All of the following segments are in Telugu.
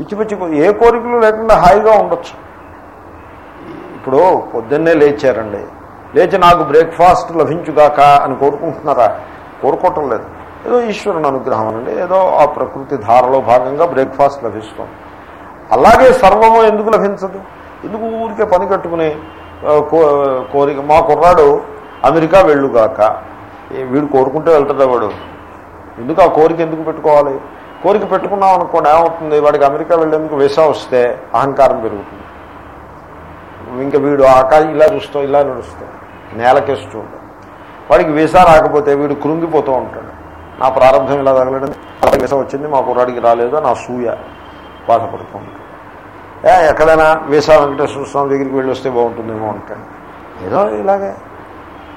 పిచ్చి పిచ్చి ఏ కోరికలు లేకుండా హాయిగా ఉండొచ్చు. ఇప్పుడు పొద్దున్నే లేచారండి. లేచి నాకు బ్రేక్ఫాస్ట్ లభించుగాక అని కోరుకుంటున్నారా? కోరుకోవటం లేదు. ఏదో ఈశ్వరుని అనుగ్రహం అండి. ఏదో ఆ ప్రకృతి ధారలో భాగంగా బ్రేక్ఫాస్ట్ లభిస్తుంది. అలాగే సర్వము ఎందుకు లభించదు? ఎందుకు ఊరికే పని కట్టుకుని కో- కోరిక మా కుర్రాడు అమెరికా వెళ్ళుగాక వీడు కోరుకుంటే వెళ్తాడు వాడు. ఎందుకు ఆ కోరిక ఎందుకు పెట్టుకోవాలి? కోరిక పెట్టుకున్నాం అనుకోండి ఏమవుతుంది? వాడికి అమెరికా వెళ్ళేందుకు వీసా వస్తే అహంకారం పెరుగుతుంది. ఇంకా వీడు ఆకా ఇలా చూస్తూ ఇలా నడుస్తూ నేలకేసి చూడడం. వాడికి వీసా రాకపోతే వీడు కృంగిపోతూ ఉంటాడు. నా ప్రారంభం ఇలా తగలడం. వాళ్ళకి వీసా వచ్చింది మా కుర్రాడికి రాలేదు? నా సూయ బాధపడుతూ ఉంటాడు. ఏ ఎక్కడైనా వీసా వెంకటేశ్వర స్వామి దగ్గరికి వెళ్ళి వస్తే బాగుంటుందేమో అంటాడు. ఏదో ఇలాగే.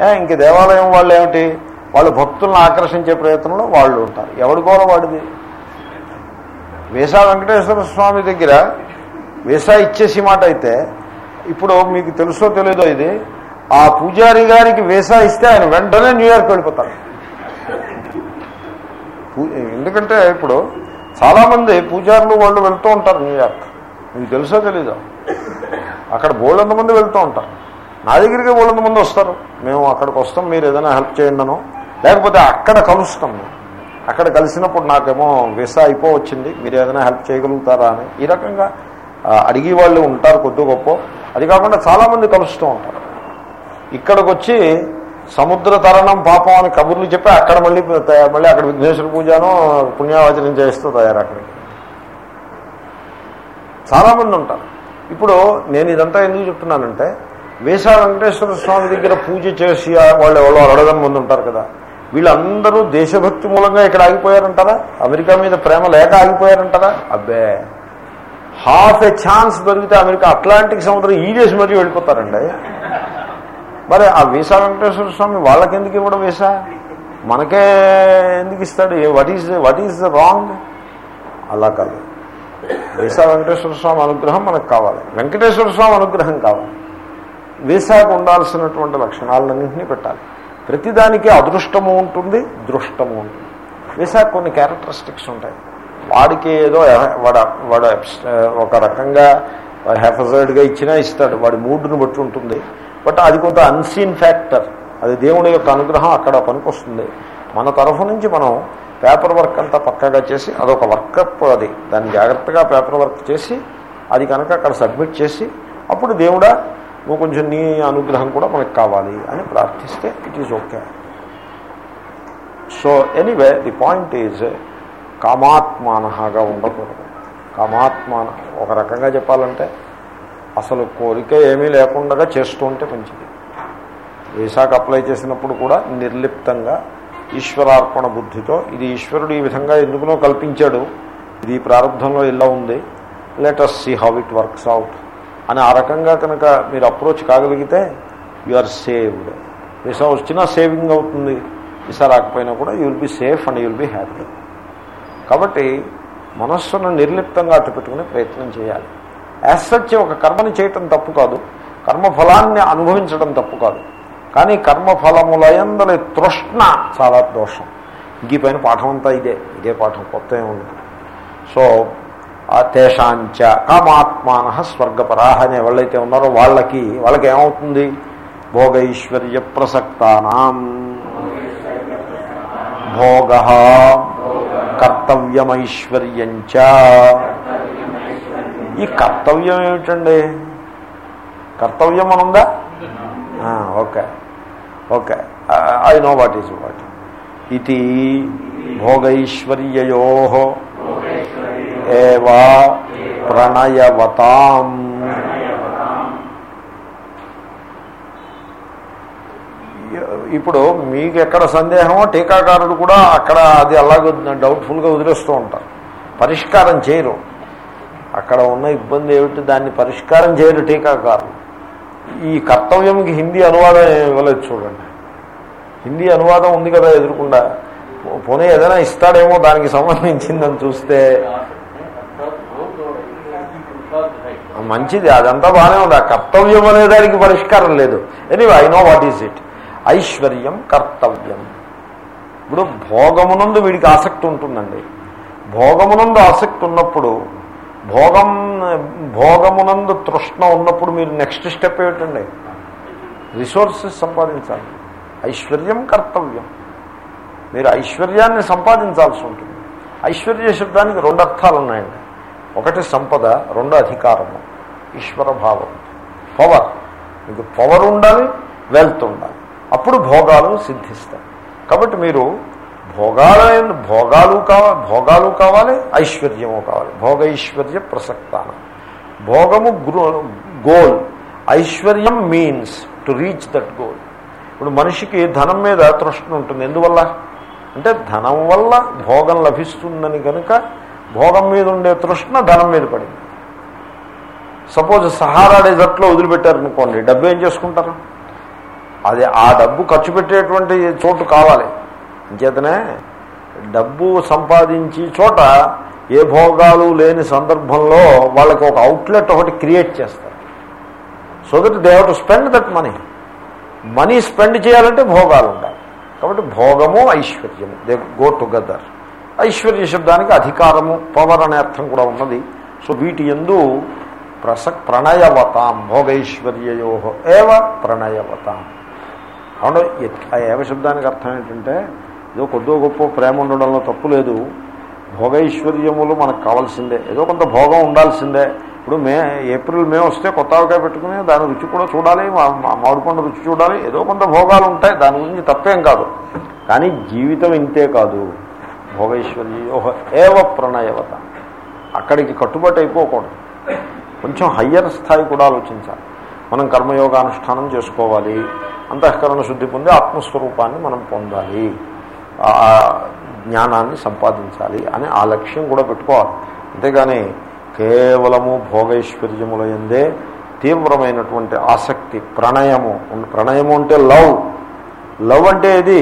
ఏ ఇంక దేవాలయం వాళ్ళు ఏమిటి? వాళ్ళు భక్తులను ఆకర్షించే ప్రయత్నంలో వాళ్ళు ఉంటారు. ఎవడికోరో వాడిది? వీసా వెంకటేశ్వర స్వామి దగ్గర వీసా ఇచ్చేసి మాట అయితే ఇప్పుడు మీకు తెలుసో తెలీదో ఇది ఆ పూజారి గారికి వీసా ఇస్తే ఆయన వెంటనే న్యూయార్క్ వెళ్ళిపోతారు. ఎందుకంటే ఇప్పుడు చాలామంది పూజారులు వాళ్ళు వెళ్తూ ఉంటారు న్యూయార్క్ మీకు తెలుసో తెలీదో? అక్కడ బోళ్ళంత మంది వెళ్తూ ఉంటారు. నా దగ్గరికి బోళ్ళంత మంది వస్తారు. మేము అక్కడికి వస్తాం మీరు ఏదైనా హెల్ప్ చేయండినో లేకపోతే అక్కడ కలుస్తాం మేము. అక్కడ కలిసినప్పుడు నాకేమో వీసా అయిపో వచ్చింది మీరు ఏదైనా హెల్ప్ చేయగలుగుతారా అని. ఈ రకంగా అడిగి వాళ్ళు ఉంటారు కొద్ది గొప్ప. అది కాకుండా చాలామంది కలుస్తూ ఉంటారు. ఇక్కడికి వచ్చి సముద్ర తరణం పాపం అని కబుర్లు చెప్పి అక్కడ మళ్ళీ తయారు మళ్ళీ అక్కడ విఘ్నేశ్వర పూజను పుణ్యావచనం చేస్తూ తయారు అక్కడికి చాలామంది ఉంటారు. ఇప్పుడు నేను ఇదంతా ఎందుకు చెప్తున్నానంటే వేసా వెంకటేశ్వర స్వామి దగ్గర పూజ చేసి వాళ్ళు ఎవరో అడగని ముందు ఉంటారు కదా. వీళ్ళందరూ దేశభక్తి మూలంగా ఇక్కడ ఆగిపోయారంటారా? అమెరికా మీద ప్రేమ లేక ఆగిపోయారంటారా? అబ్బే. హాఫ్ ఎ ఛాన్స్ దొరికితే అమెరికా అట్లాంటిక్ సముద్రం ఈ దేశం మరీ వెళ్ళిపోతారండి. మరి ఆ వీసా వెంకటేశ్వర స్వామి వాళ్ళకి ఎందుకు ఇవ్వడం వీసా? మనకే ఎందుకు ఇస్తాడు? What is what the wrong అలా కాదు. వీసా వెంకటేశ్వర స్వామి అనుగ్రహం మనకు కావాలి. వెంకటేశ్వర స్వామి అనుగ్రహం కావాలి. వీసాకు ఉండాల్సినటువంటి లక్షణాలన్నింటినీ పెట్టాలి. ప్రతిదానికి అదృష్టము ఉంటుంది దృష్టము ఉంటుంది. వేసా కొన్ని క్యారెక్టరిస్టిక్స్ ఉంటాయి. వాడికి ఏదో వాడ వాడు ఒక రకంగా హెఫజర్డ్గా ఇచ్చినా ఇస్తాడు. వాడి మూడ్ని బట్టి ఉంటుంది. బట్ అది కొంత అన్సీన్ ఫ్యాక్టర్ అది దేవుడి యొక్క అనుగ్రహం అక్కడ పనికొస్తుంది. మన తరఫు నుంచి మనం పేపర్ వర్క్ అంతా పక్కగా చేసి అదొక వర్కప్ అది. దాన్ని జాగ్రత్తగా పేపర్ వర్క్ చేసి అది కనుక అక్కడ సబ్మిట్ చేసి అప్పుడు దేవుడా నువ్వు కొంచెం నీ అనుగ్రహం కూడా మనకు కావాలి అని ప్రార్థిస్తే it is okay so anyway the point is కామాత్మానగా ఉండకూడదు. కామాత్మాన ఒక రకంగా చెప్పాలంటే అసలు కోరిక ఏమీ లేకుండా చేస్తుంటే మంచిది. వీసాకు అప్లై చేసినప్పుడు కూడా నిర్లిప్తంగా ఈశ్వరార్పణ బుద్ధితో ఇది ఈశ్వరుడు ఈ విధంగా ఎందుకునో కల్పించాడు. ఇది ప్రారంభంలో ఇలా ఉంది. Let's see how it works out అని ఆ రకంగా కనుక మీరు అప్రోచ్ కాగలిగితే యు ఆర్ సేవ్డ్ వీసా వచ్చినా సేవింగ్ అవుతుంది. వీసా రాకపోయినా కూడా you will be safe and you be happy కాబట్టి మనస్సును నిర్లిప్తంగా అట్టుపెట్టుకునే ప్రయత్నం చేయాలి. యాజ్ సచ్ ఒక కర్మని చేయటం తప్పు కాదు. కర్మఫలాన్ని అనుభవించడం తప్పు కాదు. కానీ కర్మఫలములయందలి తృష్ణ చాలా దోషం. ఇంక పైన పాఠం అంతా ఇదే. ఇదే పాఠం కొత్త ఏముంది సో తేషాంచ కామాత్మాన స్వర్గపరాహ అనే ఎవరైతే ఉన్నారో వాళ్ళకి వాళ్ళకి ఏమవుతుంది భోగైశ్వర్య ప్రసక్తానాం భోగ కర్తవ్యమైశ్వర్యంచ. ఈ కర్తవ్యం ఏమిటండి? కర్తవ్యం అనుందా? Okay. Okay. I know what is what ఇది భోగైశ్వర్యయో. ఏవా ప్రణయవతాం. ఇప్పుడు మీకు ఎక్కడ సందేహమో టీకాకారుడు కూడా అక్కడ అది అలాగే డౌట్ఫుల్గా వదిలేస్తూ ఉంటారు. పరిష్కారం చేయరు. అక్కడ ఉన్న ఇబ్బంది ఏమిటి? దాన్ని పరిష్కారం చేయరు టీకాకారులు ఈ కర్తవ్యంకి హిందీ అనువాదం ఇవ్వలేదు చూడండి. హిందీ అనువాదం ఉంది కదా ఎదురుకుండా. పోనీ ఏదైనా ఇస్తాడేమో దానికి సంబంధించిందని చూస్తే మంచిది అదంతా బాగానే ఉంది. ఆ కర్తవ్యం అనే దానికి పరిష్కారం లేదు. Anyway I know what is it ఐశ్వర్యం కర్తవ్యం. ఇప్పుడు భోగమునందు వీడికి ఆసక్తి ఉంటుందండి. భోగమునందు ఆసక్తి ఉన్నప్పుడు భోగం భోగమునందు తృష్ణ ఉన్నప్పుడు మీరు నెక్స్ట్ స్టెప్ ఏమిటండి? రిసోర్సెస్ సంపాదించాలి. ఐశ్వర్యం కర్తవ్యం. మీరు ఐశ్వర్యాన్ని సంపాదించాల్సి ఉంటుంది. ఐశ్వర్య శబ్దానికి రెండు అర్థాలు ఉన్నాయండి. ఒకటి సంపద రెండు అధికారము. ఈశ్వర భావం పవర్ మీకు పవర్ ఉండాలి వెల్త్ ఉండాలి. అప్పుడు భోగాలు సిద్ధిస్తాయి. కాబట్టి మీరు భోగాల భోగాలు కావాలి భోగాలు కావాలి ఐశ్వర్యము కావాలి. భోగ ఐశ్వర్య ప్రసక్తాన భోగము గోల్ ఐశ్వర్యం means to reach that goal ఇప్పుడు మనిషికి ధనం మీద తృష్ణ ఉంటుంది. ఎందువల్ల? అంటే ధనం వల్ల భోగం లభిస్తుందని కనుక భోగం మీద ఉండే తృష్ణ ధనం మీద పడింది. సపోజ్ సహారా డెజర్ట్లో వదిలిపెట్టారనుకోండి డబ్బు ఏం చేసుకుంటారు? అది ఆ డబ్బు ఖర్చు పెట్టేటువంటి చోటు కావాలి. అంచేతనే డబ్బు సంపాదించి చోట ఏ భోగాలు లేని సందర్భంలో వాళ్ళకి ఒక అవుట్లెట్ ఒకటి క్రియేట్ చేస్తారు. So that they have to spend that money money spend చేయాలంటే భోగాలు ఉండాలి. కాబట్టి భోగము ఐశ్వర్యము. దే గో టుగెదర్ ఐశ్వర్య శబ్దానికి అధికారము పవర్ అనే అర్థం కూడా ఉన్నది. సో వీటి ఎందు ప్రసక్ ప్రణయవతాం భోగైశ్వర్యయో ఏవ ప్రణయవతాం. అవును ఆ ఏవ శబ్దానికి అర్థం ఏంటంటే ఏదో కొద్దో గొప్ప ప్రేమ ఉండడంలో తప్పు లేదు. భోగైశ్వర్యములు మనకు కావాల్సిందే. ఏదో కొంత భోగం ఉండాల్సిందే. ఇప్పుడు మే ఏప్రిల్ మే వస్తే కొత్త ఆవకాయ పెట్టుకుని దాని రుచి కూడా చూడాలి మామిడిపండు రుచి చూడాలి. ఏదో కొంత భోగాలు ఉంటాయి దాని గురించి తప్పేం కాదు. కానీ జీవితం ఇంతే కాదు. భోగైశ్వర్యోహ ఏవ ప్రణయవత. అక్కడికి కట్టుబాటు అయిపోకూడదు. కొంచెం హయ్యర్ స్థాయి కూడా ఆలోచించాలి. మనం కర్మయోగానుష్ఠానం చేసుకోవాలి. అంతఃకరణ శుద్ధి పొంది ఆత్మస్వరూపాన్ని మనం పొందాలి. ఆ జ్ఞానాన్ని సంపాదించాలి అని ఆ లక్ష్యం కూడా పెట్టుకోవాలి. అంతేగాని కేవలము భోగైశ్వర్యముల ఎందే తీవ్రమైనటువంటి ఆసక్తి ప్రణయము ప్రణయము అంటే లవ్. లవ్ అంటే ఇది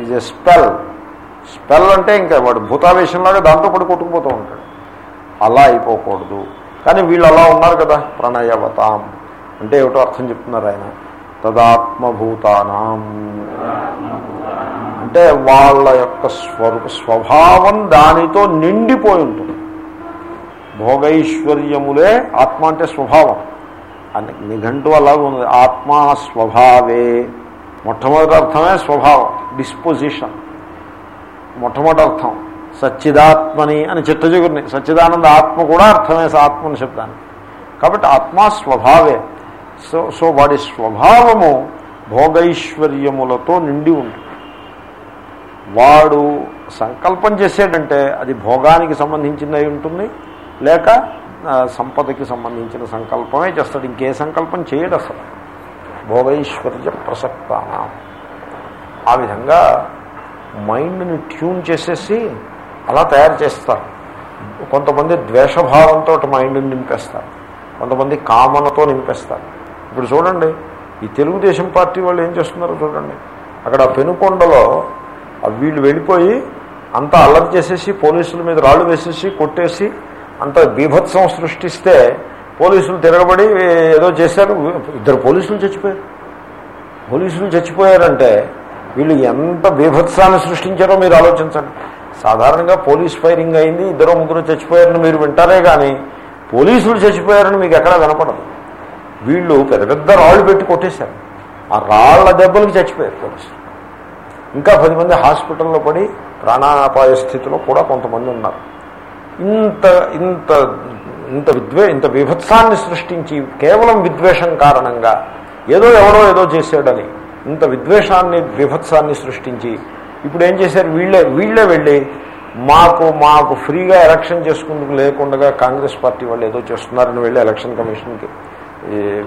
ఈజ్ ఏ స్పెల్ స్పెల్ అంటే ఇంకా వాడు భూతావేశంలాగా దాంతో పడి కొట్టుకుపోతూ ఉంటాడు. అలా అయిపోకూడదు. కానీ వీళ్ళు అలా ఉన్నారు కదా ప్రణయవతాం. అంటే ఏమిటో అర్థం చెప్తున్నారు ఆయన. తదాత్మభూతానం. అంటే వాళ్ళ యొక్క స్వరూప స్వభావం దానితో నిండిపోయి ఉంటుంది. భోగైశ్వర్యములే ఆత్మ అంటే స్వభావం. అని నిఘంటు అలాగే ఉంది ఆత్మ స్వభావే. మొట్టమొదటి అర్థమే స్వభావం డిస్పోజిషన్. మొట్టమొదటి అర్థం. సచ్చిదాత్మని అని చిట్టచిగురిని సచ్చిదానంద ఆత్మ కూడా అర్థమే ఆత్మని శబ్దాన్ని కాబట్టి ఆత్మ స్వభావే. సో సో వాడి స్వభావము భోగైశ్వర్యములతో నిండి ఉంటుంది. వాడు సంకల్పం చేసేటంటే అది భోగానికి సంబంధించిందై ఉంటుంది లేక సంపదకి సంబంధించిన సంకల్పమే చేస్తాడు ఇంకే సంకల్పం చేయడు అసలు. భోగైశ్వర్య ప్రసక్తాన? ఆ విధంగా మైండ్ని ట్యూన్ చేసేసి అలా తయారు చేస్తారు. కొంతమంది ద్వేషభావంతో మైండ్ని నింపేస్తారు. కొంతమంది కామనతో నింపేస్తారు. ఇప్పుడు చూడండి ఈ తెలుగుదేశం పార్టీ వాళ్ళు ఏం చేస్తున్నారో చూడండి. అక్కడ పెనుకొండలో వీళ్ళు వెళ్ళిపోయి అంతా అల్లరి చేసేసి పోలీసుల మీద రాళ్ళు వేసేసి కొట్టేసి అంత బీభత్సం సృష్టిస్తే పోలీసులు తిరగబడి ఏదో చేశారు. ఇద్దరు పోలీసులు చచ్చిపోయారు. పోలీసులు చచ్చిపోయారంటే వీళ్ళు ఎంత బీభత్సాన్ని సృష్టించారో మీరు ఆలోచించండి. సాధారణంగా పోలీస్ ఫైరింగ్ అయింది ఇద్దరు ముగ్గురు చచ్చిపోయారని మీరు వింటారే కానీ పోలీసులు చచ్చిపోయారని మీకు ఎక్కడా వినపడదు. వీళ్ళు పెద్ద పెద్ద రాళ్ళు పెట్టి కొట్టేశారు. ఆ రాళ్ళ దెబ్బలకి చచ్చిపోయారు పోలీసులు. ఇంకా పది మంది హాస్పిటల్లో పడి ప్రాణాపాయ స్థితిలో కూడా కొంతమంది ఉన్నారు. ఇంత ఇంత ఇంత విద్వే ఇంత విభత్సాన్ని సృష్టించి కేవలం విద్వేషం కారణంగా ఏదో ఎవడో ఏదో చేశాడని ఇంత విద్వేషాన్ని విభత్సాన్ని సృష్టించి ఇప్పుడు ఏం చేశారు? వీళ్ళే వీళ్ళే వెళ్ళి మాకు మాకు ఫ్రీగా ఎలక్షన్ చేసుకుందుకు లేకుండా కాంగ్రెస్ పార్టీ వాళ్ళు ఏదో చేస్తున్నారని వెళ్ళి ఎలక్షన్ కమిషన్కి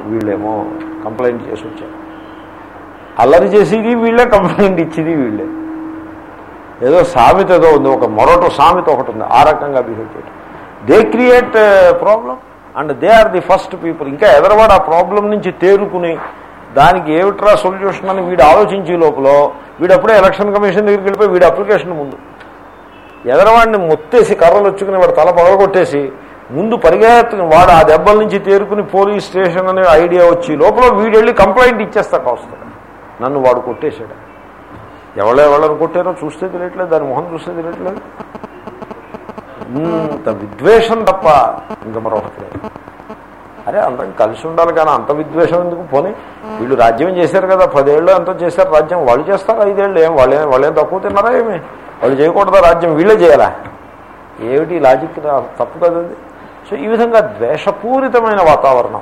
వీళ్ళేమో కంప్లైంట్ చేసి వచ్చారు. అల్లరి చేసేది వీళ్ళే కంప్లైంట్ ఇచ్చేది వీళ్ళే. ఏదో సామెత ఏదో ఉంది ఒక మరొక సామెత ఒకటి ఉంది ఆ రకంగా బిహేవ్ చేయడం they create problem and they are the first people ఇంకా ఎదరవాడు ఆ ప్రాబ్లం నుంచి తేరుకుని దానికి ఏమిట్రా సొల్యూషన్ అని వీడు ఆలోచించే లోపల వీడు అప్పుడే ఎలక్షన్ కమిషన్ దగ్గరికి వెళ్ళిపోయి వీడు అప్లికేషన్ ముందు ఎదరవాడిని మొత్తేసి కర్రలు వచ్చుకుని వాడు తల పగలగొట్టేసి ముందు పరిగెత్తుకుని వాడు ఆ దెబ్బల నుంచి తేరుకుని పోలీస్ స్టేషన్ అనే ఐడియా వచ్చి లోపల వీడు వెళ్ళి కంప్లైంట్ ఇచ్చేస్తాక వస్తాడు నన్ను వాడు కొట్టేశాడు. ఎవరో కొట్టారో చూస్తే తెలియట్లేదు దాని మొహం చూస్తే తెలియట్లేదు. ఇంత విద్వేషం తప్ప ఇంకా మరొకటి లేదు. అరే అందరం కలిసి ఉండాలి కానీ అంత విద్వేషం ఎందుకు? పోనీ. వీళ్ళు రాజ్యం చేశారు కదా పదేళ్ళు ఎంతో చేశారు రాజ్యం. వాళ్ళు చేస్తారు ఐదేళ్ళు? ఏం? వాళ్ళే వాళ్ళేం తక్కువ తిన్నారా ఏమి? వాళ్ళు చేయకూడదా రాజ్యం? వీళ్ళే చేయాలా? ఏమిటి లాజిక్ తప్పు కదండి సో ఈ విధంగా ద్వేషపూరితమైన వాతావరణం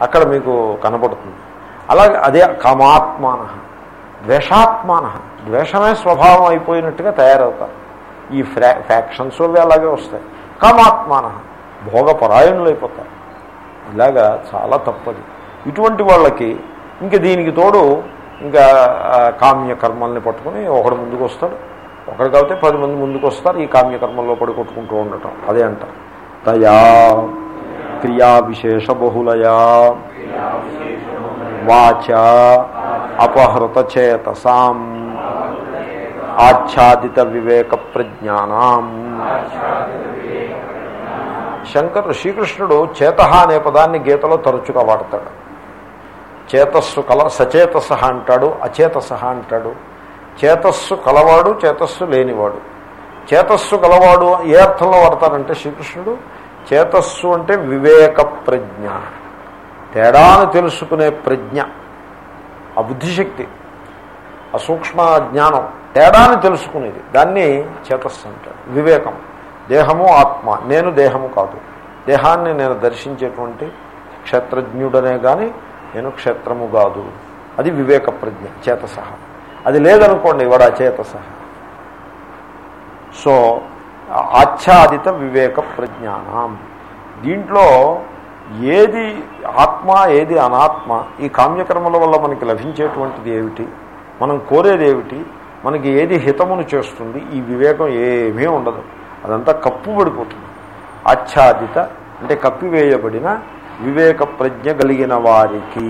అక్కడ మీకు కనపడుతుంది అలాగే అదే కామాత్మాన. ద్వేషాత్మాన. ద్వేషమే స్వభావం అయిపోయినట్టుగా తయారవుతారు. ఈ ఫ్రా ఫ్యాక్షన్స్ అవి అలాగే వస్తాయి. కామాత్మాన. భోగపరాయణులు అయిపోతారు ఇలాగా చాలా తప్పది. ఇటువంటి వాళ్ళకి ఇంకా దీనికి తోడు ఇంకా ఆ, కామ్య కర్మల్ని పట్టుకుని ఒకడు ముందుకు వస్తాడు ఒకడు కాబట్టి పది మంది ముందుకు వస్తారు ఈ కామ్య కర్మల్లో పడి కొట్టుకుంటూ ఉండటం. అదే అంటారు. తయా క్రియా విశేష బహుళయా వాచ అపహృత చేతసాం ఆచ్ఛాదిత వివేక ప్రజ్ఞానం శంకర్ శ్రీకృష్ణుడు చేత అనే పదాన్ని గీతలో తరచుగా వాడతాడు. చేతస్సు కల సచేతస అంటాడు అచేతస అంటాడు. చేతస్సు కలవాడు చేతస్సు లేనివాడు. చేతస్సు కలవాడు ఏ అర్థంలో వాడతారంటే శ్రీకృష్ణుడు? చేతస్సు అంటే వివేక ప్రజ్ఞ. తేడాను తెలుసుకునే ప్రజ్ఞ. ఆ బుద్ధిశక్తి ఆ సూక్ష్మ జ్ఞానం తేడాను తెలుసుకునేది. దాన్ని చేతస్సు అంటారు. వివేకం. దేహము ఆత్మ. నేను దేహము కాదు. దేహాన్ని నేను దర్శించేటువంటి క్షేత్రజ్ఞుడనే కానీ నేను క్షేత్రము కాదు. అది వివేక ప్రజ్ఞ చేతసహ అది లేదనుకోండి వాడు అచేతసహ సో ఆచ్ఛాదిత వివేక ప్రజ్ఞానం. దీంట్లో ఏది ఆత్మ ఏది అనాత్మ ఈ కామ్యకర్మల వల్ల మనకి లభించేటువంటిది ఏమిటి? మనం కోరేది ఏమిటి? మనకి ఏది హితమును చేస్తుంది? ఈ వివేకం ఏమీ ఉండదు. అదంతా కప్పు పడిపోతుంది ఆచ్ఛాదిత అంటే కప్పివేయబడిన వివేక ప్రజ్ఞ కలిగిన వారికి.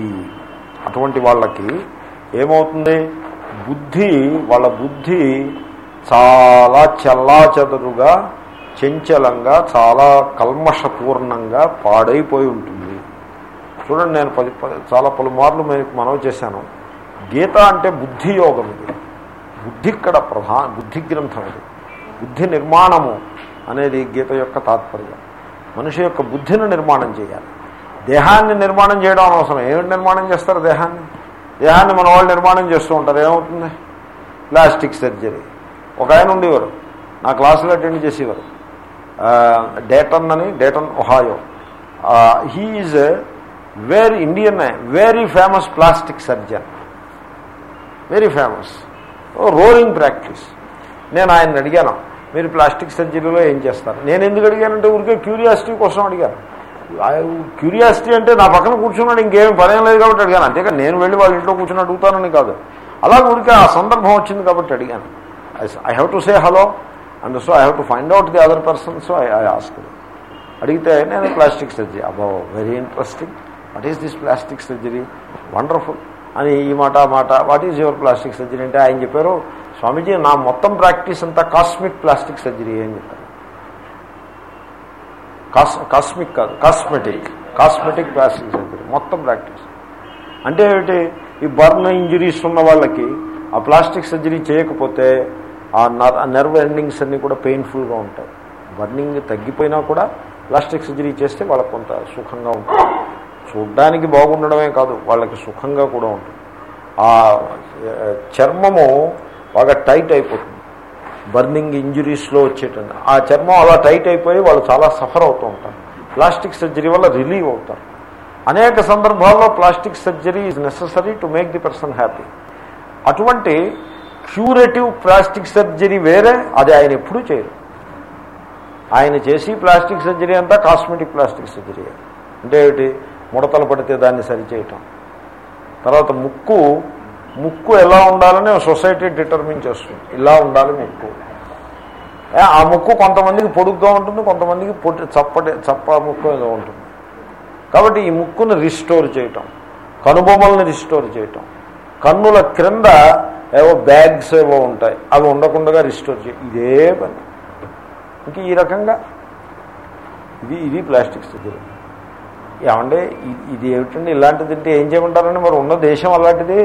అటువంటి వాళ్ళకి ఏమవుతుంది? బుద్ధి వాళ్ళ బుద్ధి చాలా చల్లాచెదరుగా చంచలంగా చాలా కల్మషపూర్ణంగా పాడైపోయి ఉంటుంది. చూడండి నేను పది పది చాలా పలుమార్లు మీకు మనవి చేశాను. గీత అంటే బుద్ధి యోగం ఇది. బుద్ధి ఇక్కడ ప్రధాన బుద్ధి గ్రంథం ఇది. బుద్ధి నిర్మాణము అనేది గీత యొక్క తాత్పర్యం. మనిషి యొక్క బుద్ధిని నిర్మాణం చేయాలి. దేహాన్ని నిర్మాణం చేయడం అనవసరం. ఏమిటి నిర్మాణం చేస్తారు దేహాన్ని? దేహాన్ని మన వాళ్ళు నిర్మాణం చేస్తూ ఉంటారు. ఏమవుతుంది? Plastic surgery. ఒక ఆయన ఉండేవారు. నా క్లాసులు అటెండ్ చేసేవారు. డేటన్ అని Dayton Ohio. He is very Indian very famous plastic surgeon. Very famous. Rolling practice. నేను ఆయన అడిగాను. మీరు ప్లాస్టిక్ సర్జరీలో ఏం చేస్తారు? నేను ఎందుకు అడిగానంటే ఊరికే క్యూరియాసిటీ కోసం అడిగాను. క్యూరియాసిటీ అంటే నా పక్కన కూర్చున్నాడు ఇంకేం పనేం లేదు కాబట్టి అడిగాను. అంతేకాదు నేను వెళ్ళి వాళ్ళ ఇంట్లో కూర్చుని అడుగుతానని కాదు. అలా ఊరికే ఆ సందర్భం వచ్చింది కాబట్టి అడిగాను. I have to say hello and so I have to find out the other person so I I ask అడిగితే నేను ప్లాస్టిక్ సర్జరీ. అబ్బో very interesting what is this plastic surgery wonderful అని ఈ మాట మాట what is your plastic surgery అంటే ఆయన చెప్పారు స్వామీజీ నా మొత్తం ప్రాక్టీస్ అంతా కాస్మిక్ ప్లాస్టిక్ సర్జరీ అని చెప్పాను కాస్ కాస్మిక్ కాదు కాస్మెటిక్ కాస్మెటిక్ ప్లాస్టిక్ సర్జరీ మొత్తం ప్రాక్టీస్. అంటే ఏమిటి? ఈ బర్న్ ఇంజరీస్ ఉన్న వాళ్ళకి ఆ ప్లాస్టిక్ సర్జరీ చేయకపోతే ఆ నెర్వ్ ఎండింగ్స్ అన్నీ కూడా పెయిన్ఫుల్గా ఉంటాయి. బర్నింగ్ తగ్గిపోయినా కూడా ప్లాస్టిక్ సర్జరీ చేస్తే వాళ్ళకి కొంత సుఖంగా ఉంటుంది. చూడ్డానికి బాగుండడమే కాదు వాళ్ళకి సుఖంగా కూడా ఉంటుంది. ఆ చర్మము బాగా టైట్ అయిపోతుంది. బర్నింగ్ ఇంజురీస్లో వచ్చేటండి ఆ చర్మం అలా టైట్ అయిపోయి వాళ్ళు చాలా సఫర్ అవుతూ ఉంటారు. ప్లాస్టిక్ సర్జరీ వల్ల రిలీవ్ అవుతారు. అనేక సందర్భాల్లో plastic surgery is necessary to make the person happy అటువంటి క్యూరేటివ్ ప్లాస్టిక్ సర్జరీ వేరే అది ఆయన ఎప్పుడూ చేయరు. ఆయన చేసి ప్లాస్టిక్ సర్జరీ అంతా కాస్మెటిక్ ప్లాస్టిక్ సర్జరీ. అంటే ఏమిటి? ముడతలు పడితే దాన్ని సరిచేయటం. తర్వాత ముక్కు ముక్కు ఎలా ఉండాలని సొసైటీ డిటర్మిన్ చేస్తుంది. ఇలా ఉండాలి ముక్కు ఆ ముక్కు కొంతమందికి పొడుగ్గా ఉంటుంది కొంతమందికి పొట్టి చప్పటి చప్ప ముక్కు ఏదో ఉంటుంది. కాబట్టి ఈ ముక్కును రిస్టోర్ చేయటం కనుబొమ్మల్ని రిస్టోర్ చేయటం కన్నుల క్రింద ఏవో బ్యాగ్స్ ఏవో ఉంటాయి అవి ఉండకుండా రిస్టోర్ చేయ ఇదే పని. ఇంక ఈ రకంగా ఇది ఇది ప్లాస్టిక్ స్థితిలో ఏమంటే ఇది ఏమిటండి ఇలాంటిది అంటే ఏం చేయమంటారండి? మరి ఉన్న దేశం అలాంటిది.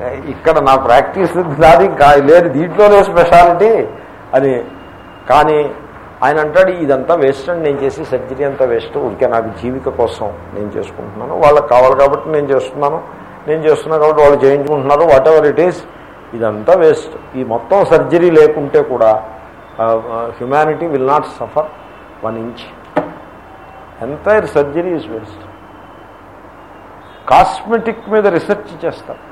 ఇక్కడ నా ప్రాక్టీస్ నాది కా- లేదు దీంట్లోనే స్పెషాలిటీ అని. కానీ ఆయన అంటాడు ఇదంతా వేస్ట్ అండి నేను చేసి సర్జరీ అంతా వేస్ట్. ఊరికే నాకు జీవిక కోసం నేను చేసుకుంటున్నాను. వాళ్ళకి కావాలి కాబట్టి నేను చేస్తున్నాను. నేను చేస్తున్నా కాబట్టి వాళ్ళు చేయించుకుంటున్నారు. వాట్ ఎవర్ ఇట్ ఈస్ ఇదంతా వేస్ట్. ఈ మొత్తం సర్జరీ లేకుంటే కూడా humanity will not suffer one inch entire surgery is waste cosmetic మీద రీసెర్చ్ చేస్తారు.